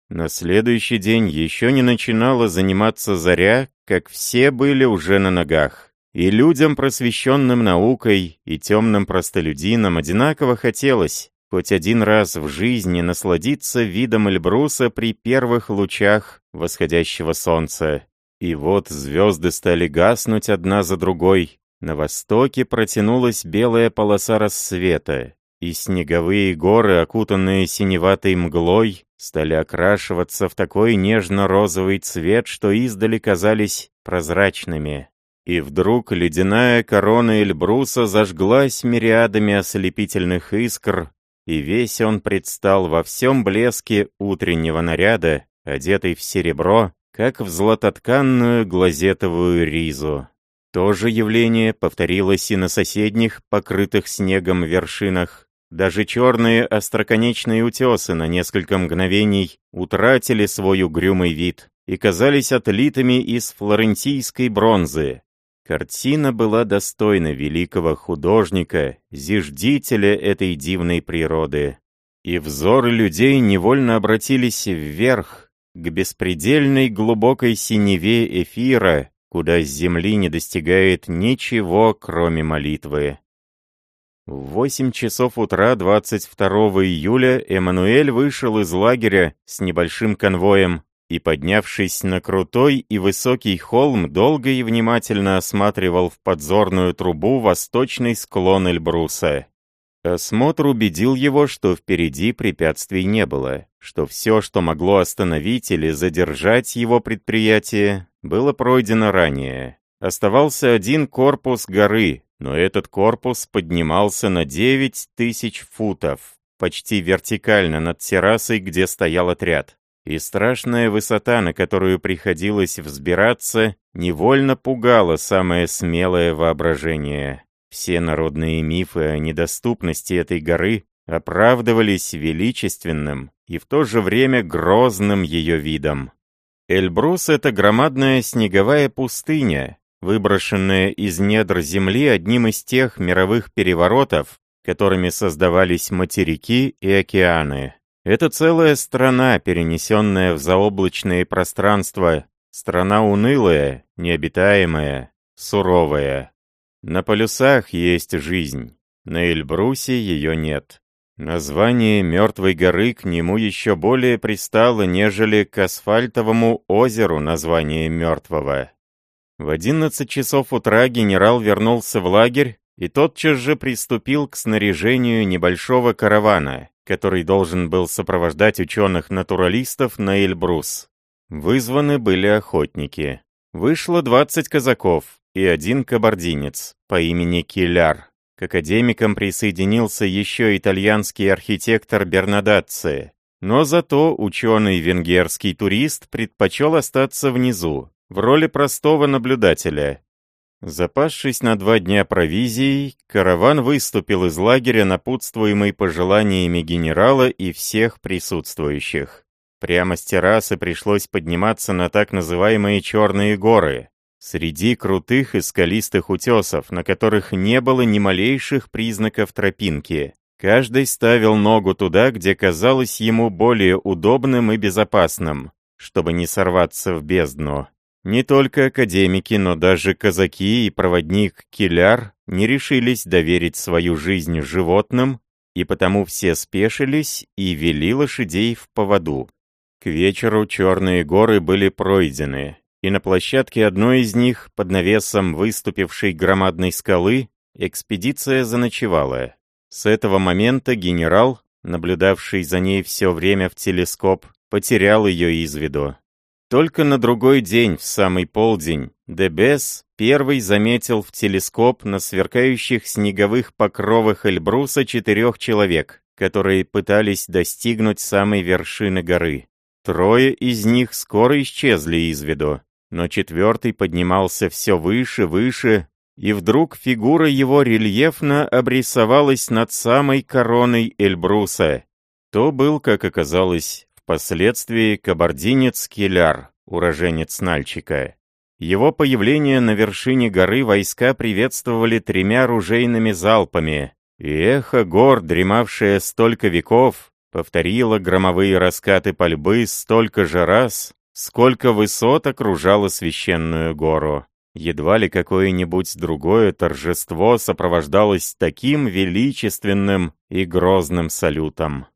На следующий день еще не начинала заниматься заря, как все были уже на ногах. И людям, просвещенным наукой, и темным простолюдинам одинаково хотелось, хоть один раз в жизни насладиться видом Эльбруса при первых лучах восходящего солнца. И вот звезды стали гаснуть одна за другой. На востоке протянулась белая полоса рассвета, и снеговые горы, окутанные синеватой мглой, стали окрашиваться в такой нежно-розовый цвет, что издали казались прозрачными. И вдруг ледяная корона Эльбруса зажглась мириадами ослепительных искр, и весь он предстал во всем блеске утреннего наряда, одетый в серебро, как в златотканную глазетовую ризу. То же явление повторилось и на соседних, покрытых снегом вершинах. Даже черные остроконечные утесы на несколько мгновений утратили свой угрюмый вид и казались отлитыми из флорентийской бронзы, Картина была достойна великого художника, зиждителя этой дивной природы. И взоры людей невольно обратились вверх, к беспредельной глубокой синеве эфира, куда с земли не достигает ничего, кроме молитвы. В 8 часов утра 22 июля Эммануэль вышел из лагеря с небольшим конвоем и, поднявшись на крутой и высокий холм, долго и внимательно осматривал в подзорную трубу восточный склон Эльбруса. Осмотр убедил его, что впереди препятствий не было, что все, что могло остановить или задержать его предприятие, было пройдено ранее. Оставался один корпус горы, но этот корпус поднимался на 9 тысяч футов, почти вертикально над террасой, где стоял отряд. И страшная высота, на которую приходилось взбираться, невольно пугала самое смелое воображение. Все народные мифы о недоступности этой горы оправдывались величественным и в то же время грозным ее видом. Эльбрус — это громадная снеговая пустыня, выброшенная из недр земли одним из тех мировых переворотов, которыми создавались материки и океаны. Это целая страна, перенесенная в заоблачные пространства, страна унылая, необитаемая, суровая. На полюсах есть жизнь, на Эльбрусе ее нет. Название Мертвой горы к нему еще более пристало, нежели к асфальтовому озеру название Мертвого. В 11 часов утра генерал вернулся в лагерь и тотчас же приступил к снаряжению небольшого каравана, который должен был сопровождать ученых-натуралистов на Эльбрус. Вызваны были охотники. Вышло 20 казаков, и один кабардинец по имени Киляр. К академикам присоединился еще итальянский архитектор Бернадацци. Но зато ученый венгерский турист предпочел остаться внизу, в роли простого наблюдателя. Запасшись на два дня провизией, караван выступил из лагеря, напутствуемый пожеланиями генерала и всех присутствующих. Прямо с террасы пришлось подниматься на так называемые Черные горы, Среди крутых и скалистых утесов, на которых не было ни малейших признаков тропинки, каждый ставил ногу туда, где казалось ему более удобным и безопасным, чтобы не сорваться в бездну. Не только академики, но даже казаки и проводник Киляр не решились доверить свою жизнь животным, и потому все спешились и вели лошадей в поводу. К вечеру черные горы были пройдены, и на площадке одной из них, под навесом выступившей громадной скалы, экспедиция заночевала. С этого момента генерал, наблюдавший за ней все время в телескоп, потерял ее из виду. Только на другой день, в самый полдень, Дебес первый заметил в телескоп на сверкающих снеговых покровах Эльбруса четырех человек, которые пытались достигнуть самой вершины горы. Трое из них скоро исчезли из виду но четвертый поднимался все выше, выше, и вдруг фигура его рельефно обрисовалась над самой короной Эльбруса. То был, как оказалось, впоследствии кабардинец Киляр, уроженец Нальчика. Его появление на вершине горы войска приветствовали тремя ружейными залпами, и эхо гор, дремавшее столько веков, повторило громовые раскаты пальбы столько же раз, Сколько высот окружало священную гору. Едва ли какое-нибудь другое торжество сопровождалось таким величественным и грозным салютом.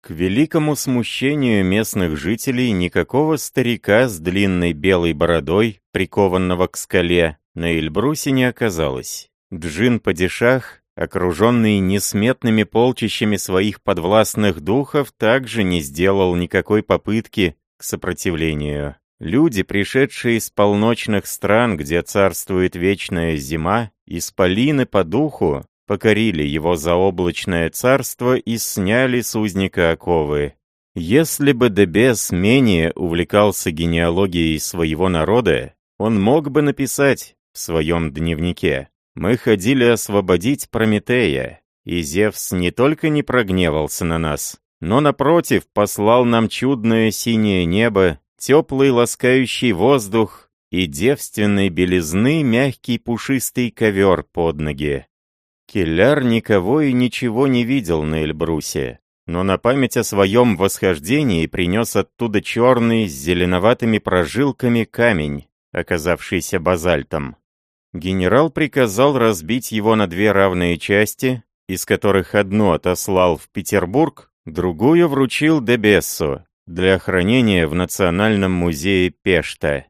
К великому смущению местных жителей никакого старика с длинной белой бородой, прикованного к скале, на Эльбрусе не оказалось. Джин-падишах, окруженный несметными полчищами своих подвластных духов, также не сделал никакой попытки к сопротивлению. Люди, пришедшие из полночных стран, где царствует вечная зима, исполины по духу, покорили его заоблачное царство и сняли с узника оковы. Если бы Дебес менее увлекался генеалогией своего народа, он мог бы написать в своем дневнике «Мы ходили освободить Прометея, и Зевс не только не прогневался на нас, но, напротив, послал нам чудное синее небо, теплый ласкающий воздух и девственной белизны мягкий пушистый ковер под ноги. Келляр никого и ничего не видел на Эльбрусе, но на память о своем восхождении принес оттуда черный с зеленоватыми прожилками камень, оказавшийся базальтом. Генерал приказал разбить его на две равные части, из которых одну отослал в Петербург, другую вручил Дебессу для хранения в Национальном музее Пешта.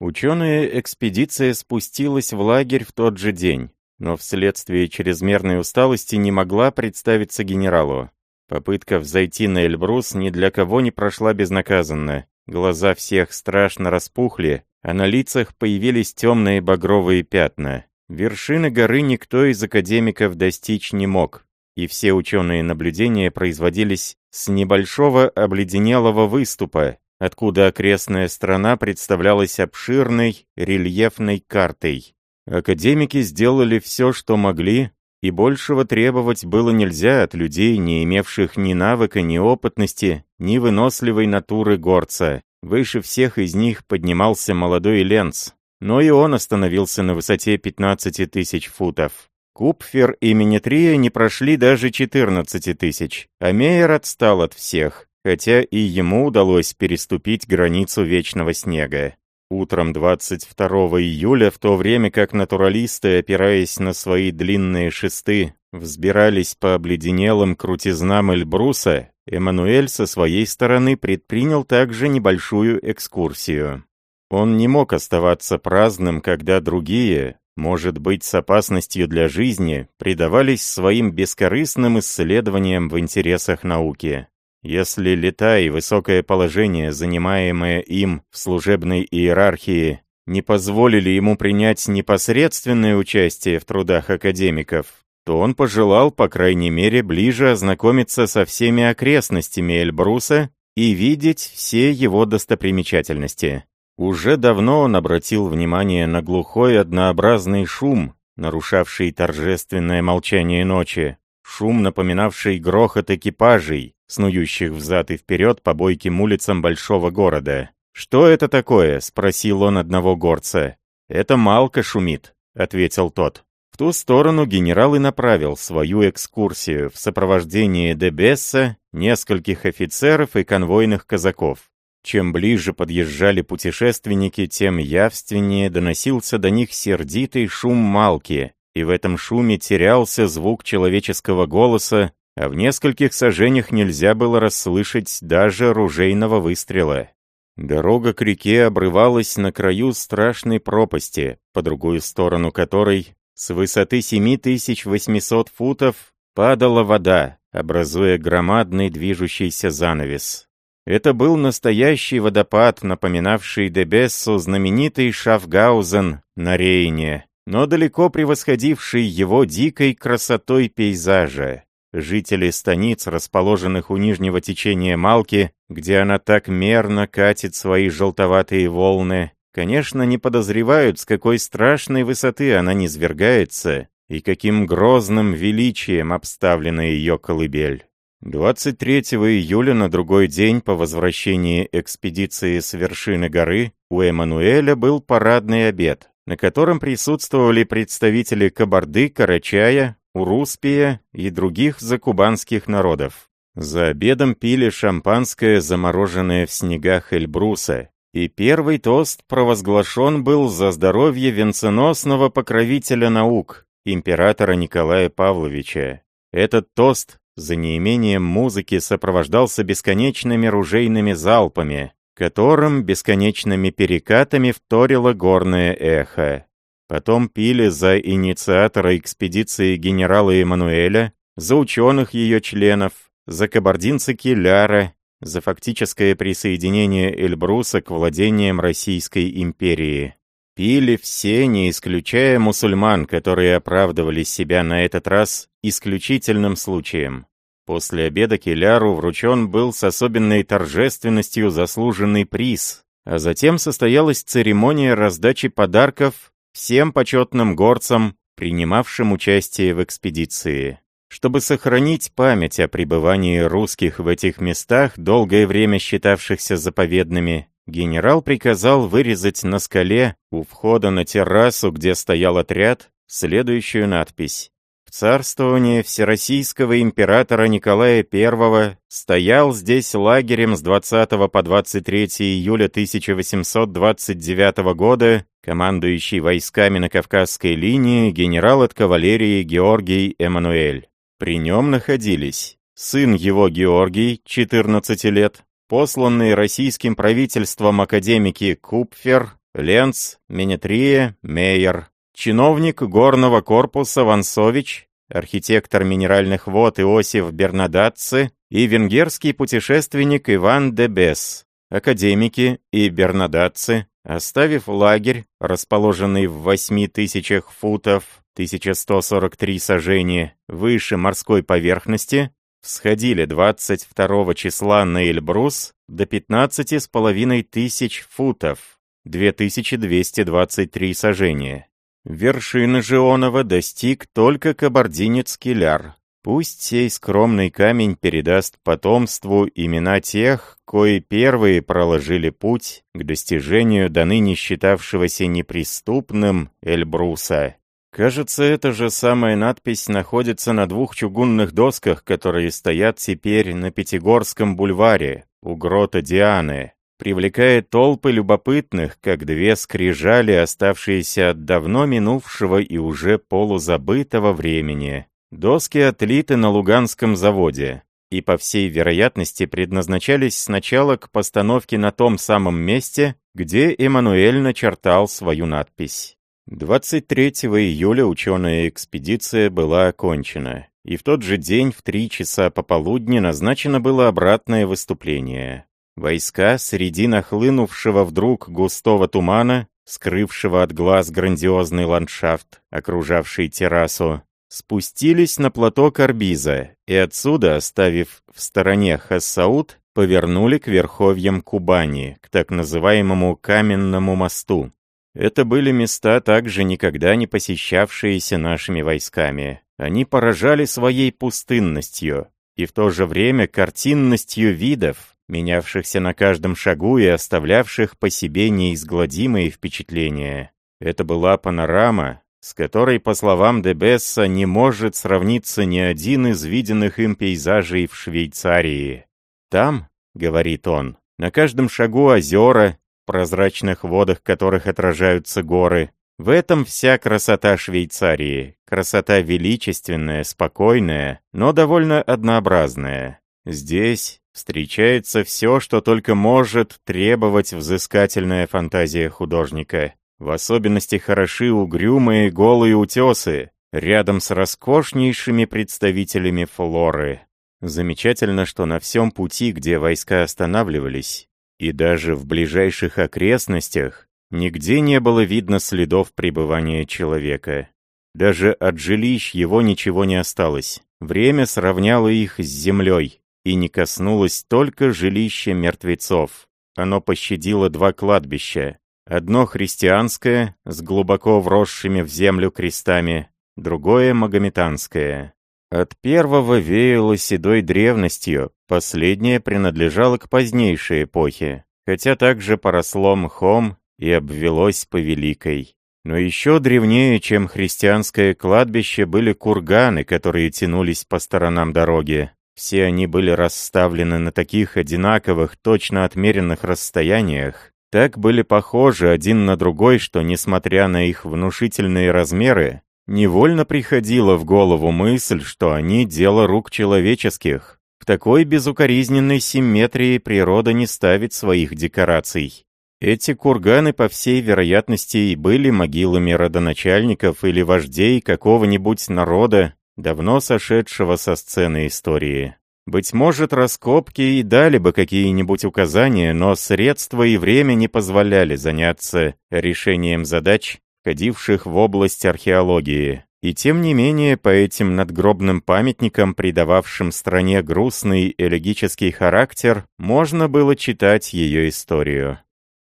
Ученая экспедиция спустилась в лагерь в тот же день, но вследствие чрезмерной усталости не могла представиться генералу. Попытка взойти на Эльбрус ни для кого не прошла безнаказанно. Глаза всех страшно распухли, а на лицах появились темные багровые пятна. Вершины горы никто из академиков достичь не мог, и все ученые наблюдения производились с небольшого обледенелого выступа, откуда окрестная страна представлялась обширной рельефной картой. Академики сделали все, что могли, и большего требовать было нельзя от людей, не имевших ни навыка, ни опытности, ни выносливой натуры горца. Выше всех из них поднимался молодой Ленц, но и он остановился на высоте 15 тысяч футов. Купфер и Минетрия не прошли даже 14 тысяч, а Мейер отстал от всех, хотя и ему удалось переступить границу вечного снега. Утром 22 июля, в то время как натуралисты, опираясь на свои длинные шесты, взбирались по обледенелым крутизнам Эльбруса, Эммануэль со своей стороны предпринял также небольшую экскурсию. Он не мог оставаться праздным, когда другие, может быть, с опасностью для жизни, предавались своим бескорыстным исследованиям в интересах науки. Если лета и высокое положение, занимаемое им в служебной иерархии, не позволили ему принять непосредственное участие в трудах академиков, то он пожелал, по крайней мере, ближе ознакомиться со всеми окрестностями Эльбруса и видеть все его достопримечательности. Уже давно он обратил внимание на глухой однообразный шум, нарушавший торжественное молчание ночи, шум, напоминавший грохот экипажей, снующих взад и вперед по бойким улицам большого города. «Что это такое?» — спросил он одного горца. «Это Малка шумит», — ответил тот. В ту сторону генерал и направил свою экскурсию в сопровождении Дебесса, нескольких офицеров и конвойных казаков. Чем ближе подъезжали путешественники, тем явственнее доносился до них сердитый шум Малки, и в этом шуме терялся звук человеческого голоса, а в нескольких сажениях нельзя было расслышать даже ружейного выстрела. Дорога к реке обрывалась на краю страшной пропасти, по другую сторону которой, с высоты 7800 футов, падала вода, образуя громадный движущийся занавес. Это был настоящий водопад, напоминавший Дебессу знаменитый Шафгаузен на Рейне, но далеко превосходивший его дикой красотой пейзажа. Жители станиц, расположенных у нижнего течения Малки, где она так мерно катит свои желтоватые волны, конечно, не подозревают, с какой страшной высоты она низвергается и каким грозным величием обставлена ее колыбель. 23 июля на другой день по возвращении экспедиции с вершины горы у Эммануэля был парадный обед, на котором присутствовали представители Кабарды, Карачая, Уруспия и других закубанских народов. За обедом пили шампанское, замороженное в снегах Эльбруса, и первый тост провозглашен был за здоровье венценосного покровителя наук, императора Николая Павловича. Этот тост за неимением музыки сопровождался бесконечными ружейными залпами, которым бесконечными перекатами вторило горное эхо. Потом пили за инициатора экспедиции генерала Эммануэля, за ученых ее членов, за кабардинца Киляра, за фактическое присоединение Эльбруса к владениям Российской империи. Пили все, не исключая мусульман, которые оправдывали себя на этот раз исключительным случаем. После обеда Келяру вручен был с особенной торжественностью заслуженный приз, а затем состоялась церемония раздачи подарков всем почетным горцам, принимавшим участие в экспедиции. Чтобы сохранить память о пребывании русских в этих местах, долгое время считавшихся заповедными, генерал приказал вырезать на скале у входа на террасу, где стоял отряд, следующую надпись царствование всероссийского императора Николая I стоял здесь лагерем с 20 по 23 июля 1829 года командующий войсками на Кавказской линии генерал от кавалерии Георгий Эммануэль. При нем находились сын его Георгий, 14 лет, посланные российским правительством академики Купфер, Ленц, Менетрия, Мейер, чиновник горного корпуса Вансович, архитектор минеральных вод Иосиф Бернадатце и венгерский путешественник Иван Дебес, академики и Бернадатце, оставив лагерь, расположенный в 8 тысячах футов, 1143 сажения, выше морской поверхности, всходили 22 числа на Эльбрус до 15 с половиной тысяч футов, 2223 сажения. Вершины Жионова достиг только кабардинец-киляр. Пусть сей скромный камень передаст потомству имена тех, кои первые проложили путь к достижению до ныне считавшегося неприступным Эльбруса. Кажется, эта же самая надпись находится на двух чугунных досках, которые стоят теперь на Пятигорском бульваре, у грота Дианы, привлекает толпы любопытных, как две скрижали, оставшиеся от давно минувшего и уже полузабытого времени. Доски отлиты на Луганском заводе и, по всей вероятности, предназначались сначала к постановке на том самом месте, где Эммануэль начертал свою надпись. 23 июля ученая экспедиция была окончена, и в тот же день в три часа пополудни назначено было обратное выступление. Войска среди нахлынувшего вдруг густого тумана, скрывшего от глаз грандиозный ландшафт, окружавший террасу, спустились на плато Карбиза и отсюда, оставив в стороне Хассаут, повернули к верховьям Кубани, к так называемому Каменному мосту. Это были места, также никогда не посещавшиеся нашими войсками. Они поражали своей пустынностью и в то же время картинностью видов, менявшихся на каждом шагу и оставлявших по себе неизгладимые впечатления. Это была панорама, с которой, по словам Дебесса, не может сравниться ни один из виденных им пейзажей в Швейцарии. «Там, — говорит он, — на каждом шагу озера, прозрачных водах которых отражаются горы. В этом вся красота Швейцарии, красота величественная, спокойная, но довольно однообразная. Здесь, встречается все, что только может требовать взыскательная фантазия художника. В особенности хороши угрюмые голые утесы, рядом с роскошнейшими представителями флоры. Замечательно, что на всем пути, где войска останавливались, и даже в ближайших окрестностях, нигде не было видно следов пребывания человека. Даже от жилищ его ничего не осталось. Время сравняло их с землей и не коснулось только жилища мертвецов. Оно пощадило два кладбища. Одно христианское, с глубоко вросшими в землю крестами, другое магометанское. От первого веяло седой древностью, последнее принадлежало к позднейшей эпохе, хотя также поросло мхом и обвелось по великой. Но еще древнее, чем христианское кладбище, были курганы, которые тянулись по сторонам дороги. Все они были расставлены на таких одинаковых, точно отмеренных расстояниях, так были похожи один на другой, что, несмотря на их внушительные размеры, невольно приходила в голову мысль, что они дело рук человеческих. В такой безукоризненной симметрии природа не ставит своих декораций. Эти курганы, по всей вероятности, и были могилами родоначальников или вождей какого-нибудь народа, давно сошедшего со сцены истории. Быть может, раскопки и дали бы какие-нибудь указания, но средства и время не позволяли заняться решением задач, входивших в область археологии. И тем не менее, по этим надгробным памятникам, придававшим стране грустный элегический характер, можно было читать ее историю.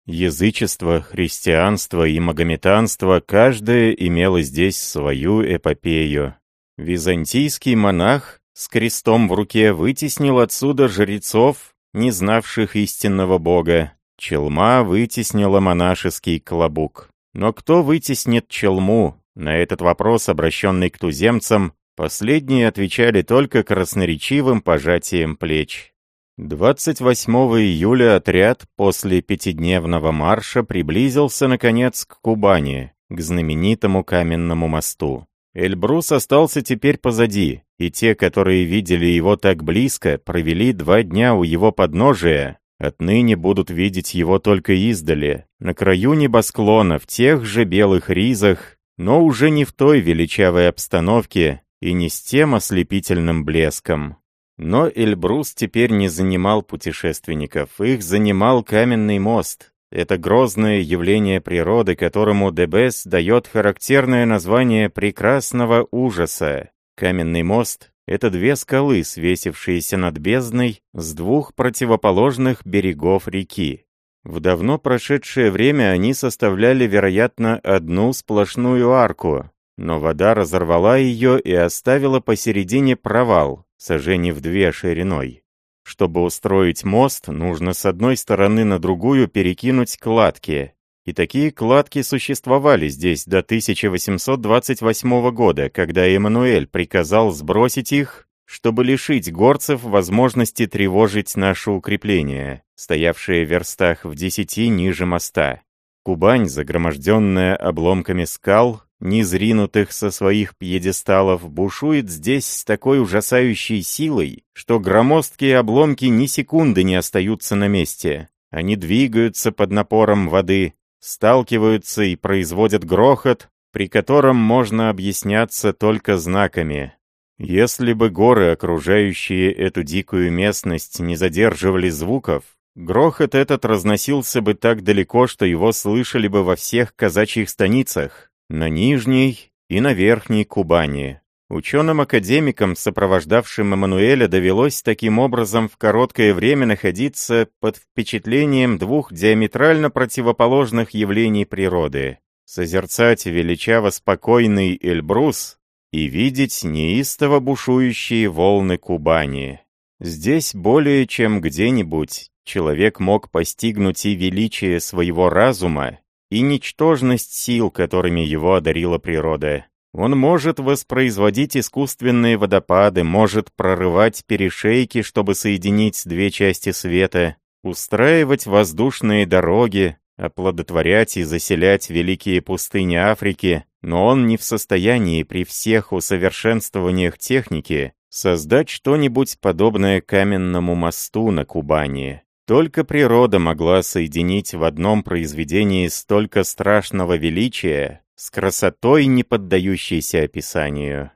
Язычество, христианство и магометанство каждое имело здесь свою эпопею. Византийский монах с крестом в руке вытеснил отсюда жрецов, не знавших истинного бога. Челма вытеснила монашеский клобук. Но кто вытеснит челму? На этот вопрос, обращенный к туземцам, последние отвечали только красноречивым пожатием плеч. 28 июля отряд после пятидневного марша приблизился, наконец, к Кубани, к знаменитому каменному мосту. Эльбрус остался теперь позади, и те, которые видели его так близко, провели два дня у его подножия, отныне будут видеть его только издали, на краю небосклона, в тех же белых ризах, но уже не в той величавой обстановке и не с тем ослепительным блеском. Но Эльбрус теперь не занимал путешественников, их занимал каменный мост, это грозное явление природы, которому Дебес дает характерное название прекрасного ужаса. Каменный мост — это две скалы, свесившиеся над бездной с двух противоположных берегов реки. В давно прошедшее время они составляли, вероятно, одну сплошную арку, но вода разорвала ее и оставила посередине провал, сожжение в две шириной. Чтобы устроить мост, нужно с одной стороны на другую перекинуть кладки. И такие кладки существовали здесь до 1828 года, когда Эммануэль приказал сбросить их, чтобы лишить горцев возможности тревожить наше укрепление, стоявшее в верстах в десяти ниже моста. Кубань, загроможденная обломками скал, незринутых со своих пьедесталов, бушует здесь с такой ужасающей силой, что громоздкие обломки ни секунды не остаются на месте. Они двигаются под напором воды, сталкиваются и производят грохот, при котором можно объясняться только знаками. Если бы горы, окружающие эту дикую местность, не задерживали звуков, грохот этот разносился бы так далеко, что его слышали бы во всех казачьих станицах, на Нижней и на Верхней Кубани. Ученым-академикам, сопровождавшим Эммануэля, довелось таким образом в короткое время находиться под впечатлением двух диаметрально противоположных явлений природы. Созерцать величаво спокойный Эльбрус и видеть неистово бушующие волны Кубани. Здесь более чем где-нибудь человек мог постигнуть и величие своего разума, и ничтожность сил, которыми его одарила природа. Он может воспроизводить искусственные водопады, может прорывать перешейки, чтобы соединить две части света, устраивать воздушные дороги, оплодотворять и заселять великие пустыни Африки, но он не в состоянии при всех усовершенствованиях техники создать что-нибудь подобное каменному мосту на Кубани. Только природа могла соединить в одном произведении столько страшного величия с красотой, не поддающейся описанию.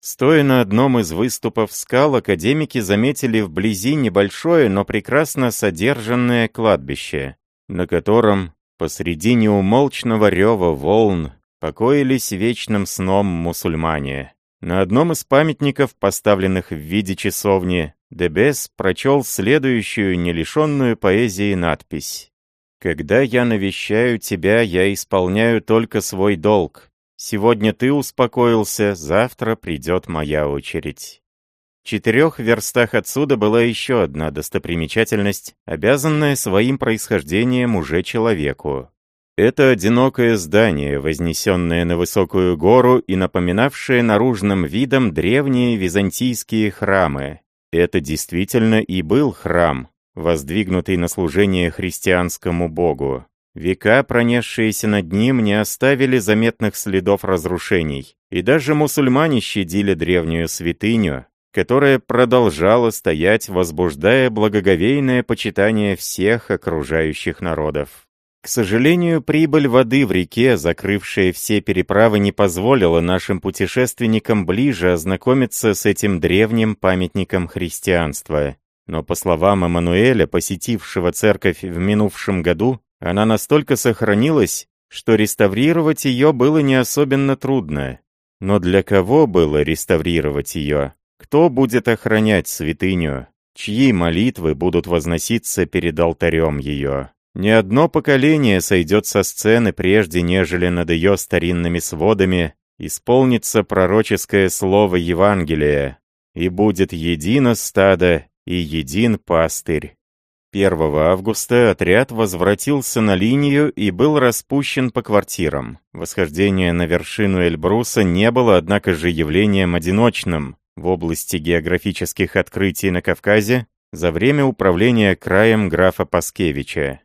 Стоя на одном из выступов скал, академики заметили вблизи небольшое, но прекрасно содержанное кладбище, на котором посреди неумолчного рева волн покоились вечным сном мусульмане. На одном из памятников, поставленных в виде часовни, Дебес прочел следующую нелишенную поэзии надпись. «Когда я навещаю тебя, я исполняю только свой долг. Сегодня ты успокоился, завтра придет моя очередь». В четырех верстах отсюда была еще одна достопримечательность, обязанная своим происхождением уже человеку. Это одинокое здание, вознесенное на высокую гору и напоминавшее наружным видом древние византийские храмы, это действительно и был храм, воздвигнутый на служение христианскому богу. Века, пронесшиеся над ним, не оставили заметных следов разрушений, и даже мусульмане щадили древнюю святыню, которая продолжала стоять, возбуждая благоговейное почитание всех окружающих народов. К сожалению, прибыль воды в реке, закрывшая все переправы, не позволила нашим путешественникам ближе ознакомиться с этим древним памятником христианства. Но по словам Эммануэля, посетившего церковь в минувшем году, она настолько сохранилась, что реставрировать ее было не особенно трудно. Но для кого было реставрировать ее? Кто будет охранять святыню? Чьи молитвы будут возноситься перед алтарем ее? Ни одно поколение сойдет со сцены прежде, нежели над ее старинными сводами исполнится пророческое слово Евангелия, и будет едино стадо и един пастырь. 1 августа отряд возвратился на линию и был распущен по квартирам. Восхождение на вершину Эльбруса не было, однако же, явлением одиночным в области географических открытий на Кавказе за время управления краем графа Паскевича.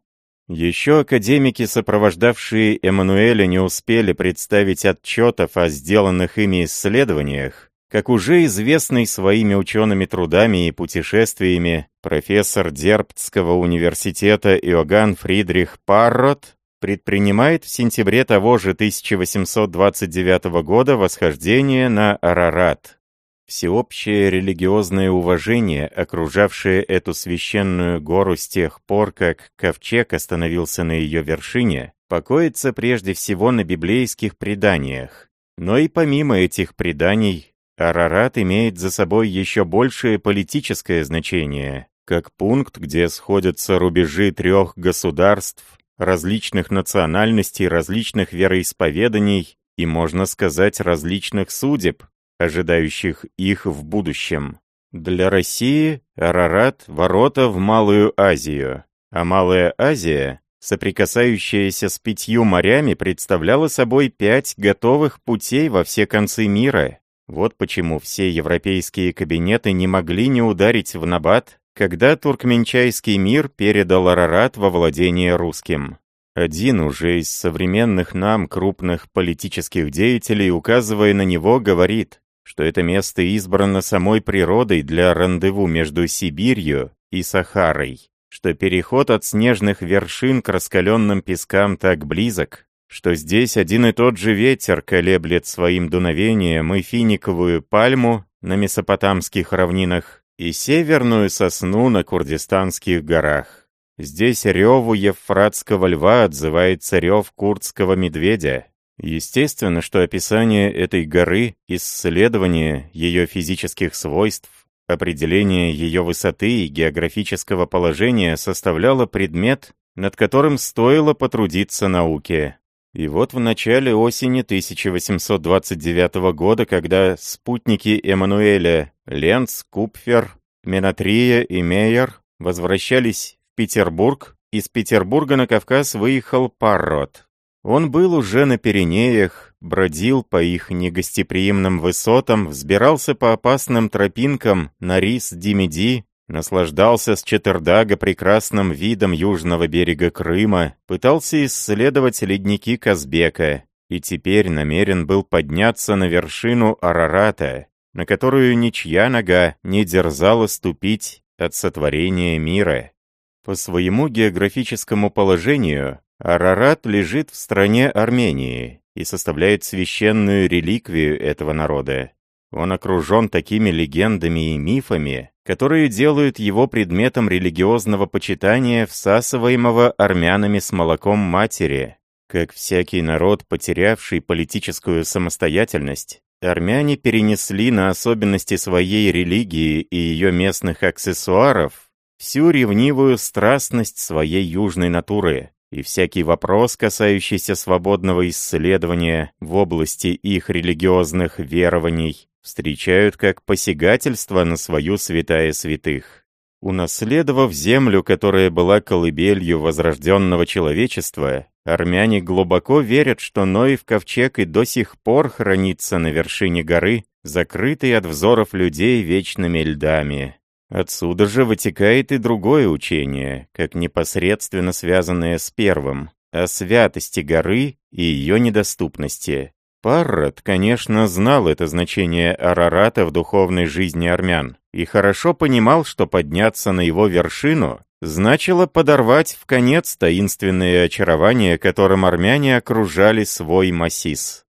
Еще академики, сопровождавшие Эммануэля, не успели представить отчетов о сделанных ими исследованиях, как уже известный своими учеными трудами и путешествиями профессор Дербтского университета Иоганн Фридрих Паррот предпринимает в сентябре того же 1829 года восхождение на Арарат. Всеобщее религиозное уважение, окружавшее эту священную гору с тех пор, как ковчег остановился на ее вершине, покоится прежде всего на библейских преданиях. Но и помимо этих преданий, Арарат имеет за собой еще большее политическое значение, как пункт, где сходятся рубежи трех государств, различных национальностей, различных вероисповеданий и, можно сказать, различных судеб, ожидающих их в будущем. Для России Арарат – ворота в Малую Азию, а Малая Азия, соприкасающаяся с пятью морями, представляла собой пять готовых путей во все концы мира. Вот почему все европейские кабинеты не могли не ударить в набат, когда туркменчайский мир передал Арарат во владение русским. Один уже из современных нам крупных политических деятелей, указывая на него, говорит, что это место избрано самой природой для рандеву между Сибирью и Сахарой, что переход от снежных вершин к раскаленным пескам так близок, что здесь один и тот же ветер колеблет своим дуновением и финиковую пальму на месопотамских равнинах и северную сосну на курдистанских горах. Здесь реву Евфратского льва отзывается рев курдского медведя, Естественно, что описание этой горы, исследование ее физических свойств, определение ее высоты и географического положения составляло предмет, над которым стоило потрудиться науке. И вот в начале осени 1829 года, когда спутники Эммануэля Ленц, Купфер, Менатрия и Мейер возвращались в Петербург, из Петербурга на Кавказ выехал Паррот, он был уже на Пиренеях, бродил по их негостеприимным высотам, взбирался по опасным тропинкам на рис Димеди, наслаждался с Четердага прекрасным видом южного берега Крыма, пытался исследовать ледники Казбека и теперь намерен был подняться на вершину Арарата, на которую ничья нога не дерзала ступить от сотворения мира. По своему географическому положению Арарат лежит в стране Армении и составляет священную реликвию этого народа. Он окружен такими легендами и мифами, которые делают его предметом религиозного почитания, всасываемого армянами с молоком матери. Как всякий народ, потерявший политическую самостоятельность, армяне перенесли на особенности своей религии и ее местных аксессуаров всю ревнивую страстность своей южной натуры, и всякий вопрос, касающийся свободного исследования в области их религиозных верований, встречают как посягательство на свою святая святых. Унаследовав землю, которая была колыбелью возрожденного человечества, армяне глубоко верят, что Ноев ковчег и до сих пор хранится на вершине горы, закрытый от взоров людей вечными льдами. Отсюда же вытекает и другое учение, как непосредственно связанное с первым, о святости горы и ее недоступности. Паррот, конечно, знал это значение Арарата в духовной жизни армян и хорошо понимал, что подняться на его вершину значило подорвать в конец таинственное очарование, которым армяне окружали свой массис.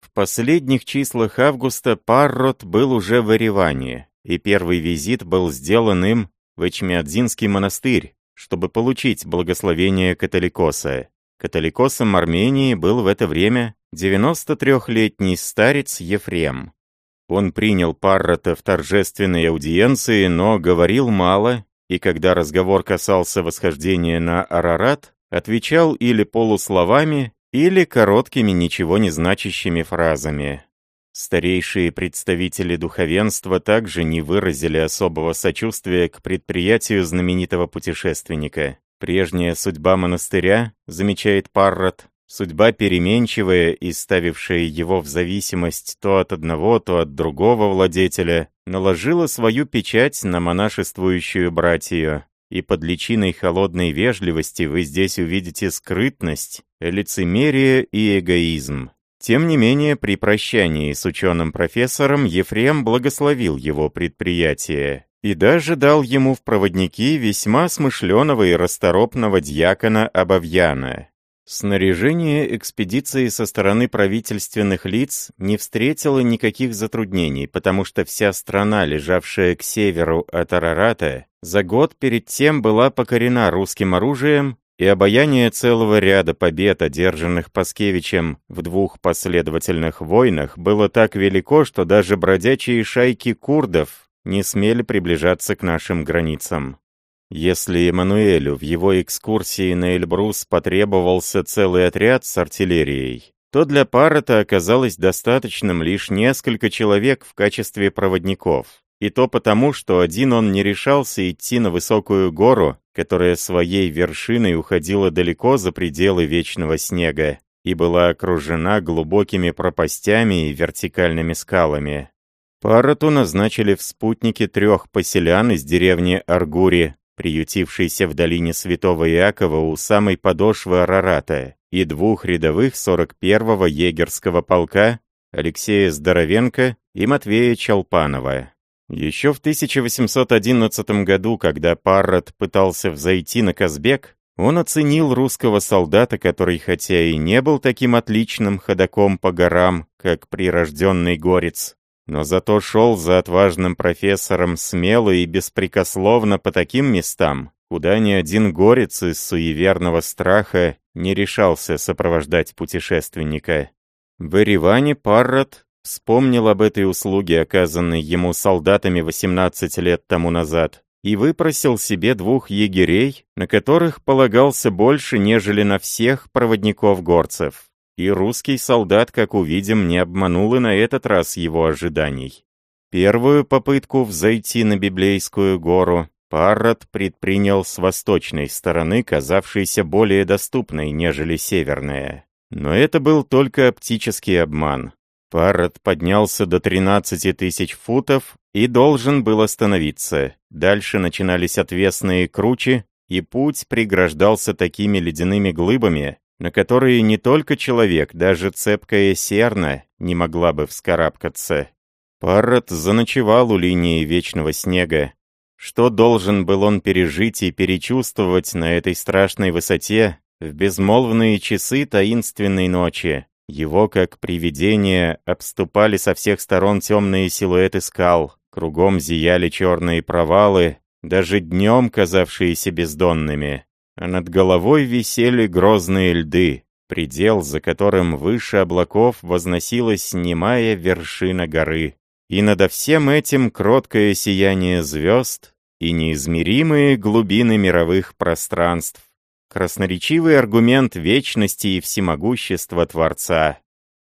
В последних числах августа Паррот был уже в Ереване, и первый визит был сделан им в Эчмиадзинский монастырь, чтобы получить благословение католикоса. Католикосом Армении был в это время 93-летний старец Ефрем. Он принял Паррота в торжественной аудиенции, но говорил мало, и когда разговор касался восхождения на Арарат, отвечал или полусловами, или короткими ничего не значащими фразами. Старейшие представители духовенства также не выразили особого сочувствия к предприятию знаменитого путешественника. Прежняя судьба монастыря, замечает Паррот, судьба переменчивая и ставившая его в зависимость то от одного, то от другого владетеля, наложила свою печать на монашествующую братью. и под личиной холодной вежливости вы здесь увидите скрытность, лицемерие и эгоизм. Тем не менее, при прощании с ученым-профессором Ефрем благословил его предприятие и даже дал ему в проводники весьма смышленого и расторопного дьякона Абавьяна. Снаряжение экспедиции со стороны правительственных лиц не встретило никаких затруднений, потому что вся страна, лежавшая к северу от Арарата, за год перед тем была покорена русским оружием, и обаяние целого ряда побед, одержанных Паскевичем в двух последовательных войнах, было так велико, что даже бродячие шайки курдов не смели приближаться к нашим границам. Если Эммануэлю в его экскурсии на Эльбрус потребовался целый отряд с артиллерией, то для Парата оказалось достаточным лишь несколько человек в качестве проводников. И то потому, что один он не решался идти на высокую гору, которая своей вершиной уходила далеко за пределы вечного снега и была окружена глубокими пропастями и вертикальными скалами. Парату назначили в спутнике трех поселян из деревни Аргури, приютившийся в долине Святого Иакова у самой подошвы Арарата, и двух рядовых 41-го егерского полка Алексея Здоровенко и Матвея Чалпанова. Еще в 1811 году, когда Паррот пытался взойти на Казбек, он оценил русского солдата, который хотя и не был таким отличным ходаком по горам, как прирожденный горец, но зато шел за отважным профессором смело и беспрекословно по таким местам, куда ни один горец из суеверного страха не решался сопровождать путешественника. В Ереване Паррот вспомнил об этой услуге, оказанной ему солдатами 18 лет тому назад, и выпросил себе двух егерей, на которых полагался больше, нежели на всех проводников-горцев. И русский солдат, как увидим, не обманул и на этот раз его ожиданий. Первую попытку взойти на Библейскую гору Паррот предпринял с восточной стороны, казавшейся более доступной, нежели северная. Но это был только оптический обман. Паррот поднялся до 13 тысяч футов и должен был остановиться. Дальше начинались отвесные кручи, и путь преграждался такими ледяными глыбами, на которые не только человек, даже цепкая серна не могла бы вскарабкаться. Паррот заночевал у линии вечного снега. Что должен был он пережить и перечувствовать на этой страшной высоте в безмолвные часы таинственной ночи? Его, как привидение, обступали со всех сторон темные силуэты скал, кругом зияли черные провалы, даже днем казавшиеся бездонными а над головой висели грозные льды, предел, за которым выше облаков возносилась немая вершина горы. И надо всем этим кроткое сияние звезд и неизмеримые глубины мировых пространств. Красноречивый аргумент вечности и всемогущества Творца.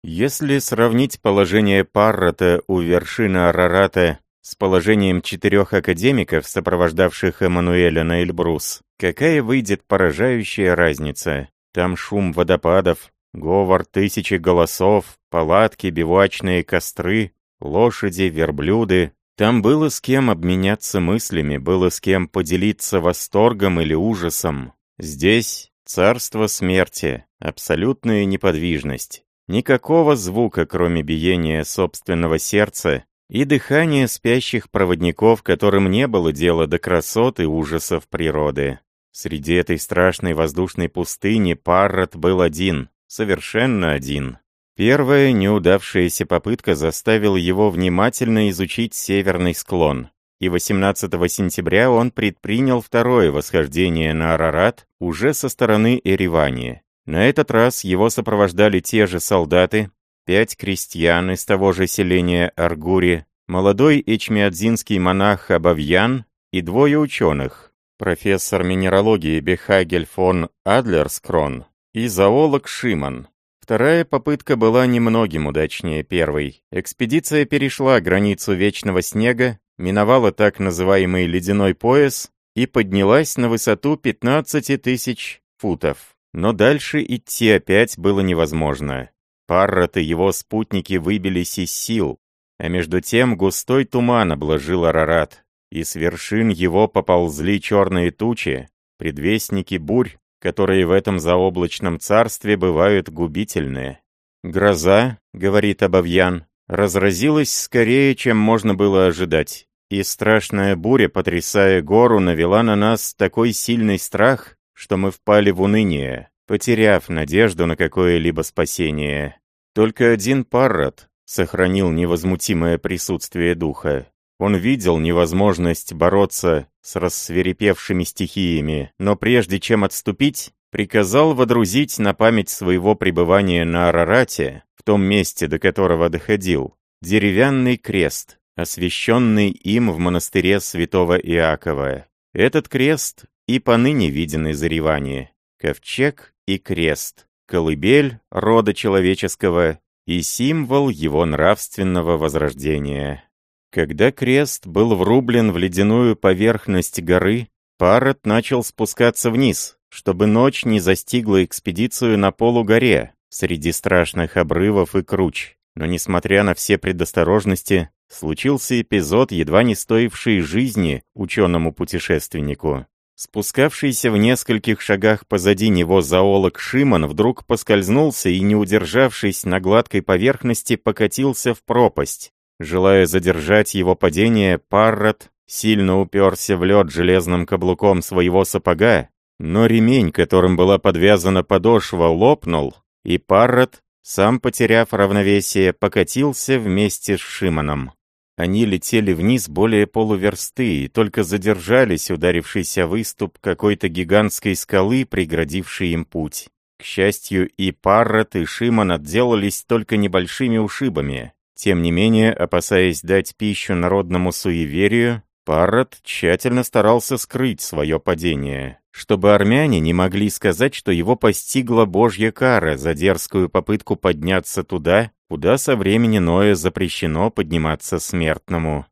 Если сравнить положение Паррота у вершины Арарата с положением четырех академиков, сопровождавших Эммануэля на Эльбрус, какая выйдет поражающая разница. Там шум водопадов, говор тысячи голосов, палатки, бивуачные костры, лошади, верблюды. Там было с кем обменяться мыслями, было с кем поделиться восторгом или ужасом. Здесь царство смерти, абсолютная неподвижность. Никакого звука, кроме биения собственного сердца и дыхание спящих проводников, которым не было дела до красот и ужасов природы. Среди этой страшной воздушной пустыни Паррот был один, совершенно один. Первая неудавшаяся попытка заставила его внимательно изучить северный склон, и 18 сентября он предпринял второе восхождение на Арарат уже со стороны Эревани. На этот раз его сопровождали те же солдаты, пять крестьян из того же селения Аргури, молодой эчмиадзинский монах Абавьян и двое ученых, профессор минералогии Бехагель фон Адлерскрон и зоолог Шиман. Вторая попытка была немногим удачнее первой. Экспедиция перешла границу вечного снега, миновала так называемый ледяной пояс и поднялась на высоту 15 тысяч футов. Но дальше идти опять было невозможно. Паррот и его спутники выбились из сил, а между тем густой туман обложил Арарат, и с вершин его поползли черные тучи, предвестники бурь, которые в этом заоблачном царстве бывают губительные. «Гроза», — говорит Абавьян, — разразилась скорее, чем можно было ожидать, и страшная буря, потрясая гору, навела на нас такой сильный страх, что мы впали в уныние, потеряв надежду на какое-либо спасение. Только один Паррот сохранил невозмутимое присутствие духа. Он видел невозможность бороться с рассверепевшими стихиями, но прежде чем отступить, приказал водрузить на память своего пребывания на Арарате, в том месте, до которого доходил, деревянный крест, освященный им в монастыре святого Иакова. Этот крест и поныне виден из Еревани. Ковчег и крест, колыбель рода человеческого и символ его нравственного возрождения. Когда крест был врублен в ледяную поверхность горы, Паррот начал спускаться вниз, чтобы ночь не застигла экспедицию на полугоре, среди страшных обрывов и круч. Но несмотря на все предосторожности, случился эпизод, едва не стоивший жизни ученому-путешественнику. Спускавшийся в нескольких шагах позади него зоолог Шимон вдруг поскользнулся и, не удержавшись на гладкой поверхности, покатился в пропасть. Желая задержать его падение, Паррот сильно уперся в лед железным каблуком своего сапога, но ремень, которым была подвязана подошва, лопнул, и Паррот, сам потеряв равновесие, покатился вместе с Шимоном. Они летели вниз более полуверсты и только задержались, ударившись выступ какой-то гигантской скалы, преградившей им путь. К счастью, и Паррот, и Шимон отделались только небольшими ушибами. Тем не менее, опасаясь дать пищу народному суеверию, Паррот тщательно старался скрыть свое падение, чтобы армяне не могли сказать, что его постигла божья кара за дерзкую попытку подняться туда, куда со времени Ноя запрещено подниматься смертному.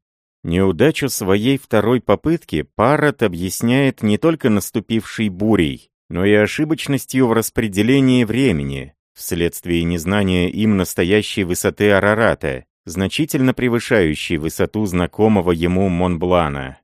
Неудачу своей второй попытки Паррот объясняет не только наступившей бурей, но и ошибочностью в распределении времени, вследствие незнания им настоящей высоты Арарата, значительно превышающей высоту знакомого ему Монблана.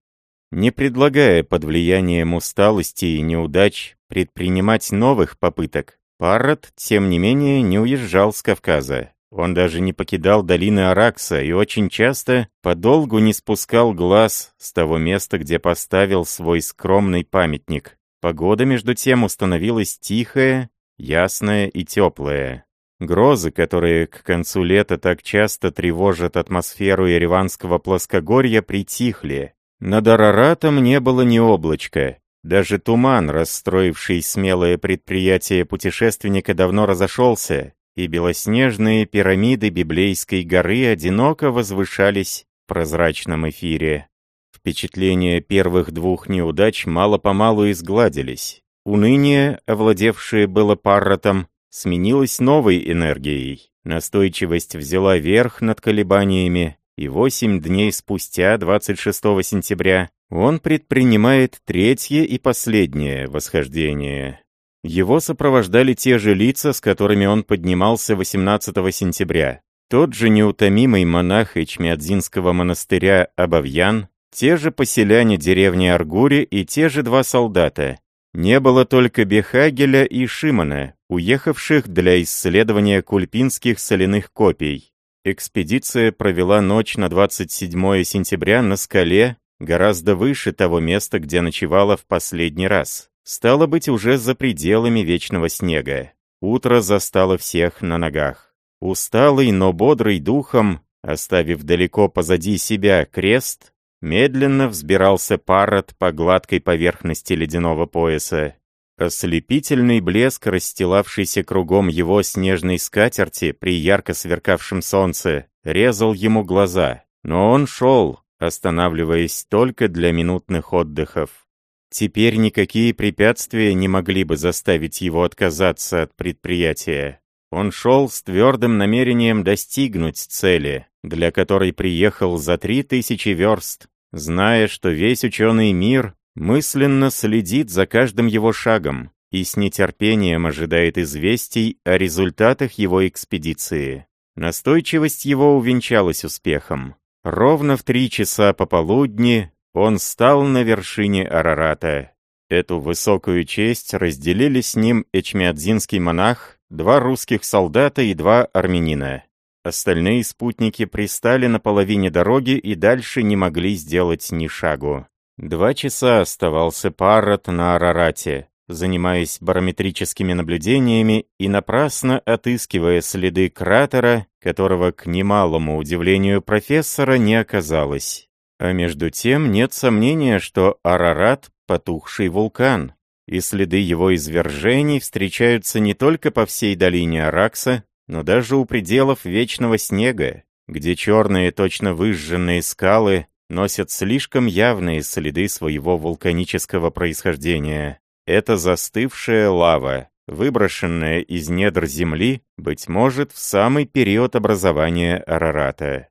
Не предлагая под влиянием усталости и неудач предпринимать новых попыток, Паррот, тем не менее, не уезжал с Кавказа. Он даже не покидал долины Аракса и очень часто подолгу не спускал глаз с того места, где поставил свой скромный памятник. Погода, между тем, установилась тихая, ясная и теплая. Грозы, которые к концу лета так часто тревожат атмосферу Ереванского плоскогорья, притихли. Над Араратом не было ни облачка. Даже туман, расстроивший смелое предприятие путешественника, давно разошелся, и белоснежные пирамиды Библейской горы одиноко возвышались в прозрачном эфире. Впечатления первых двух неудач мало-помалу изгладились. Уныние, овладевшее было Парротом, сменилось новой энергией. Настойчивость взяла верх над колебаниями, и восемь дней спустя, 26 сентября, он предпринимает третье и последнее восхождение. Его сопровождали те же лица, с которыми он поднимался 18 сентября. Тот же неутомимый монах Ичмиадзинского монастыря Абавьян, те же поселяне деревни Аргури и те же два солдата. Не было только Бехагеля и Шимона, уехавших для исследования кульпинских соляных копий. Экспедиция провела ночь на 27 сентября на скале, гораздо выше того места, где ночевала в последний раз. Стало быть, уже за пределами вечного снега. Утро застало всех на ногах. Усталый, но бодрый духом, оставив далеко позади себя крест, медленно взбирался парот по гладкой поверхности ледяного пояса. Ослепительный блеск, расстилавшийся кругом его снежной скатерти при ярко сверкавшем солнце, резал ему глаза. Но он шел, останавливаясь только для минутных отдыхов. Теперь никакие препятствия не могли бы заставить его отказаться от предприятия. Он шел с твердым намерением достигнуть цели, для которой приехал за три тысячи верст, зная, что весь ученый мир мысленно следит за каждым его шагом и с нетерпением ожидает известий о результатах его экспедиции. Настойчивость его увенчалась успехом. Ровно в три часа пополудни он стал на вершине Арарата. Эту высокую честь разделили с ним эчмиадзинский монах, два русских солдата и два армянина. Остальные спутники пристали на половине дороги и дальше не могли сделать ни шагу. Два часа оставался Паррот на Арарате, занимаясь барометрическими наблюдениями и напрасно отыскивая следы кратера, которого, к немалому удивлению профессора, не оказалось. А между тем нет сомнения, что Арарат — потухший вулкан, и следы его извержений встречаются не только по всей долине Аракса, но даже у пределов вечного снега, где черные точно выжженные скалы носят слишком явные следы своего вулканического происхождения. Это застывшая лава, выброшенная из недр Земли, быть может, в самый период образования Арарата.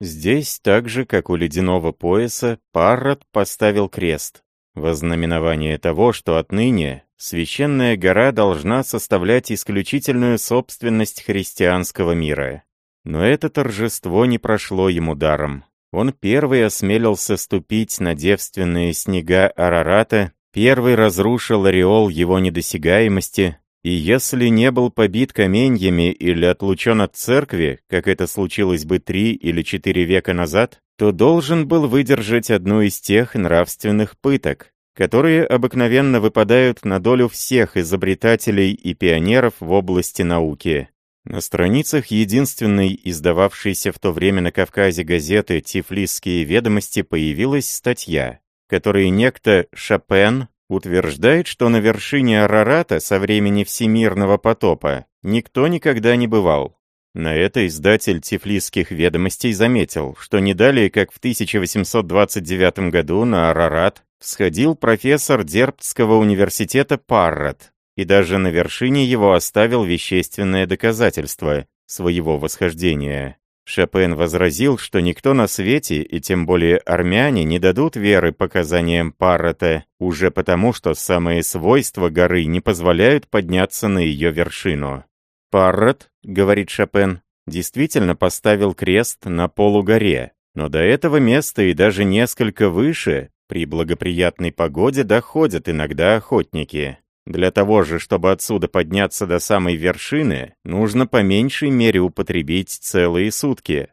Здесь, так же, как у ледяного пояса, Паррот поставил крест, во знаменование того, что отныне священная гора должна составлять исключительную собственность христианского мира. Но это торжество не прошло ему даром. Он первый осмелился ступить на девственные снега Арарата, первый разрушил ореол его недосягаемости, и если не был побит каменьями или отлучен от церкви, как это случилось бы три или четыре века назад, то должен был выдержать одну из тех нравственных пыток, которые обыкновенно выпадают на долю всех изобретателей и пионеров в области науки. На страницах единственной издававшейся в то время на Кавказе газеты «Тифлисские ведомости» появилась статья, которой некто Шопен утверждает, что на вершине Арарата со времени всемирного потопа никто никогда не бывал. На это издатель Тифлисских ведомостей заметил, что не далее, как в 1829 году на Арарат всходил профессор Дербтского университета Паррот, и даже на вершине его оставил вещественное доказательство своего восхождения. Шопен возразил, что никто на свете, и тем более армяне, не дадут веры показаниям Паррота, уже потому, что самые свойства горы не позволяют подняться на ее вершину. «Паррот», — говорит Шопен, — действительно поставил крест на полугоре, но до этого места и даже несколько выше при благоприятной погоде доходят иногда охотники. Для того же, чтобы отсюда подняться до самой вершины, нужно по меньшей мере употребить целые сутки.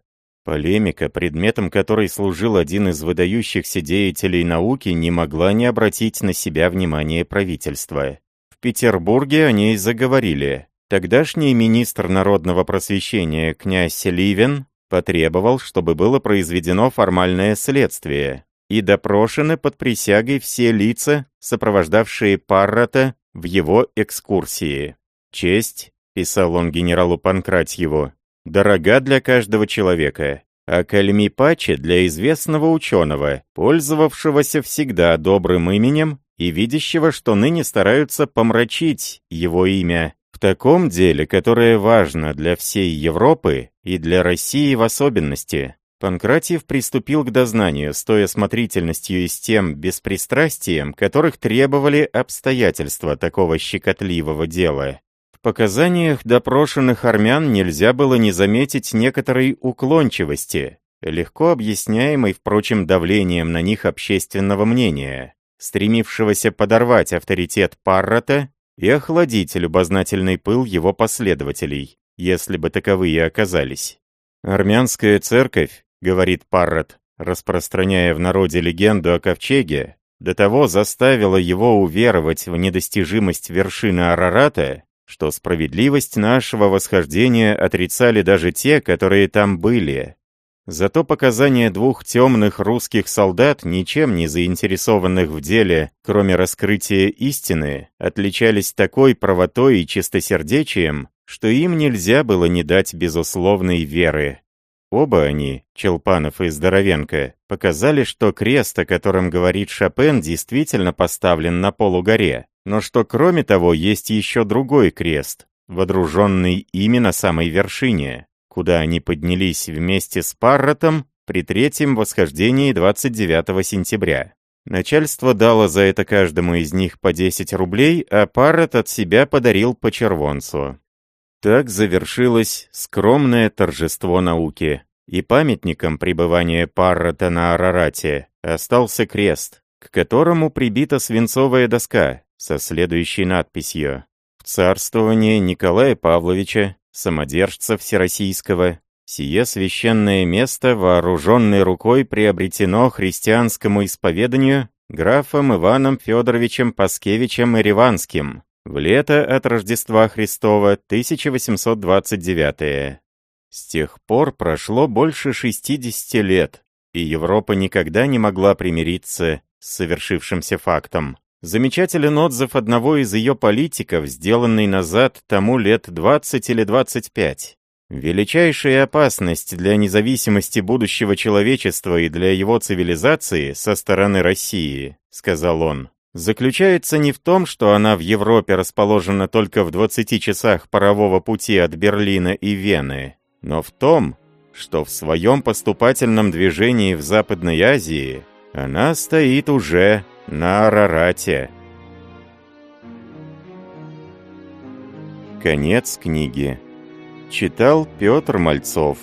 Полемика, предметом которой служил один из выдающихся деятелей науки, не могла не обратить на себя внимание правительства. В Петербурге о ней заговорили. Тогдашний министр народного просвещения князь Ливен потребовал, чтобы было произведено формальное следствие, и допрошены под присягой все лица, сопровождавшие Паррота в его экскурсии. «Честь», — писал он генералу Панкратьеву, — «дорога для каждого человека, а кальми паче для известного ученого, пользовавшегося всегда добрым именем и видящего, что ныне стараются помрачить его имя в таком деле, которое важно для всей Европы и для России в особенности. Панкратьев приступил к дознанию с той осмотрительностью и с тем беспристрастием, которых требовали обстоятельства такого щекотливого дела. Показаниях допрошенных армян нельзя было не заметить некоторой уклончивости, легко объясняемой, впрочем, давлением на них общественного мнения, стремившегося подорвать авторитет Паррота и охладить любознательный пыл его последователей, если бы таковые оказались. Армянская церковь, говорит Паррот, распространяя в народе легенду о ковчеге, до того заставила его уверовать в недостижимость вершины Арарата, что справедливость нашего восхождения отрицали даже те, которые там были. Зато показания двух темных русских солдат, ничем не заинтересованных в деле, кроме раскрытия истины, отличались такой правотой и чистосердечием, что им нельзя было не дать безусловной веры. Оба они, Челпанов и Здоровенко, показали, что крест, о котором говорит Шопен, действительно поставлен на полугоре, но что кроме того есть еще другой крест, водруженный именно самой вершине, куда они поднялись вместе с Парротом при третьем восхождении 29 сентября. Начальство дало за это каждому из них по 10 рублей, а Паррот от себя подарил по червонцу. Так завершилось скромное торжество науки. и памятником пребывания Паррота на Арарате остался крест, к которому прибита свинцовая доска со следующей надписью «В царствование Николая Павловича, самодержца Всероссийского, сие священное место, вооруженной рукой, приобретено христианскому исповеданию графом Иваном Федоровичем Паскевичем Ириванским в лето от Рождества Христова 1829 С тех пор прошло больше 60 лет, и Европа никогда не могла примириться с совершившимся фактом. Замечателен отзыв одного из ее политиков, сделанный назад тому лет 20 или 25. Величайшая опасность для независимости будущего человечества и для его цивилизации со стороны России, сказал он, заключается не в том, что она в Европе расположена только в 20 часах парового пути от Берлина и Вены, но в том, что в своем поступательном движении в Западной Азии она стоит уже на Арарате. Конец книги. Читал Петр Мальцов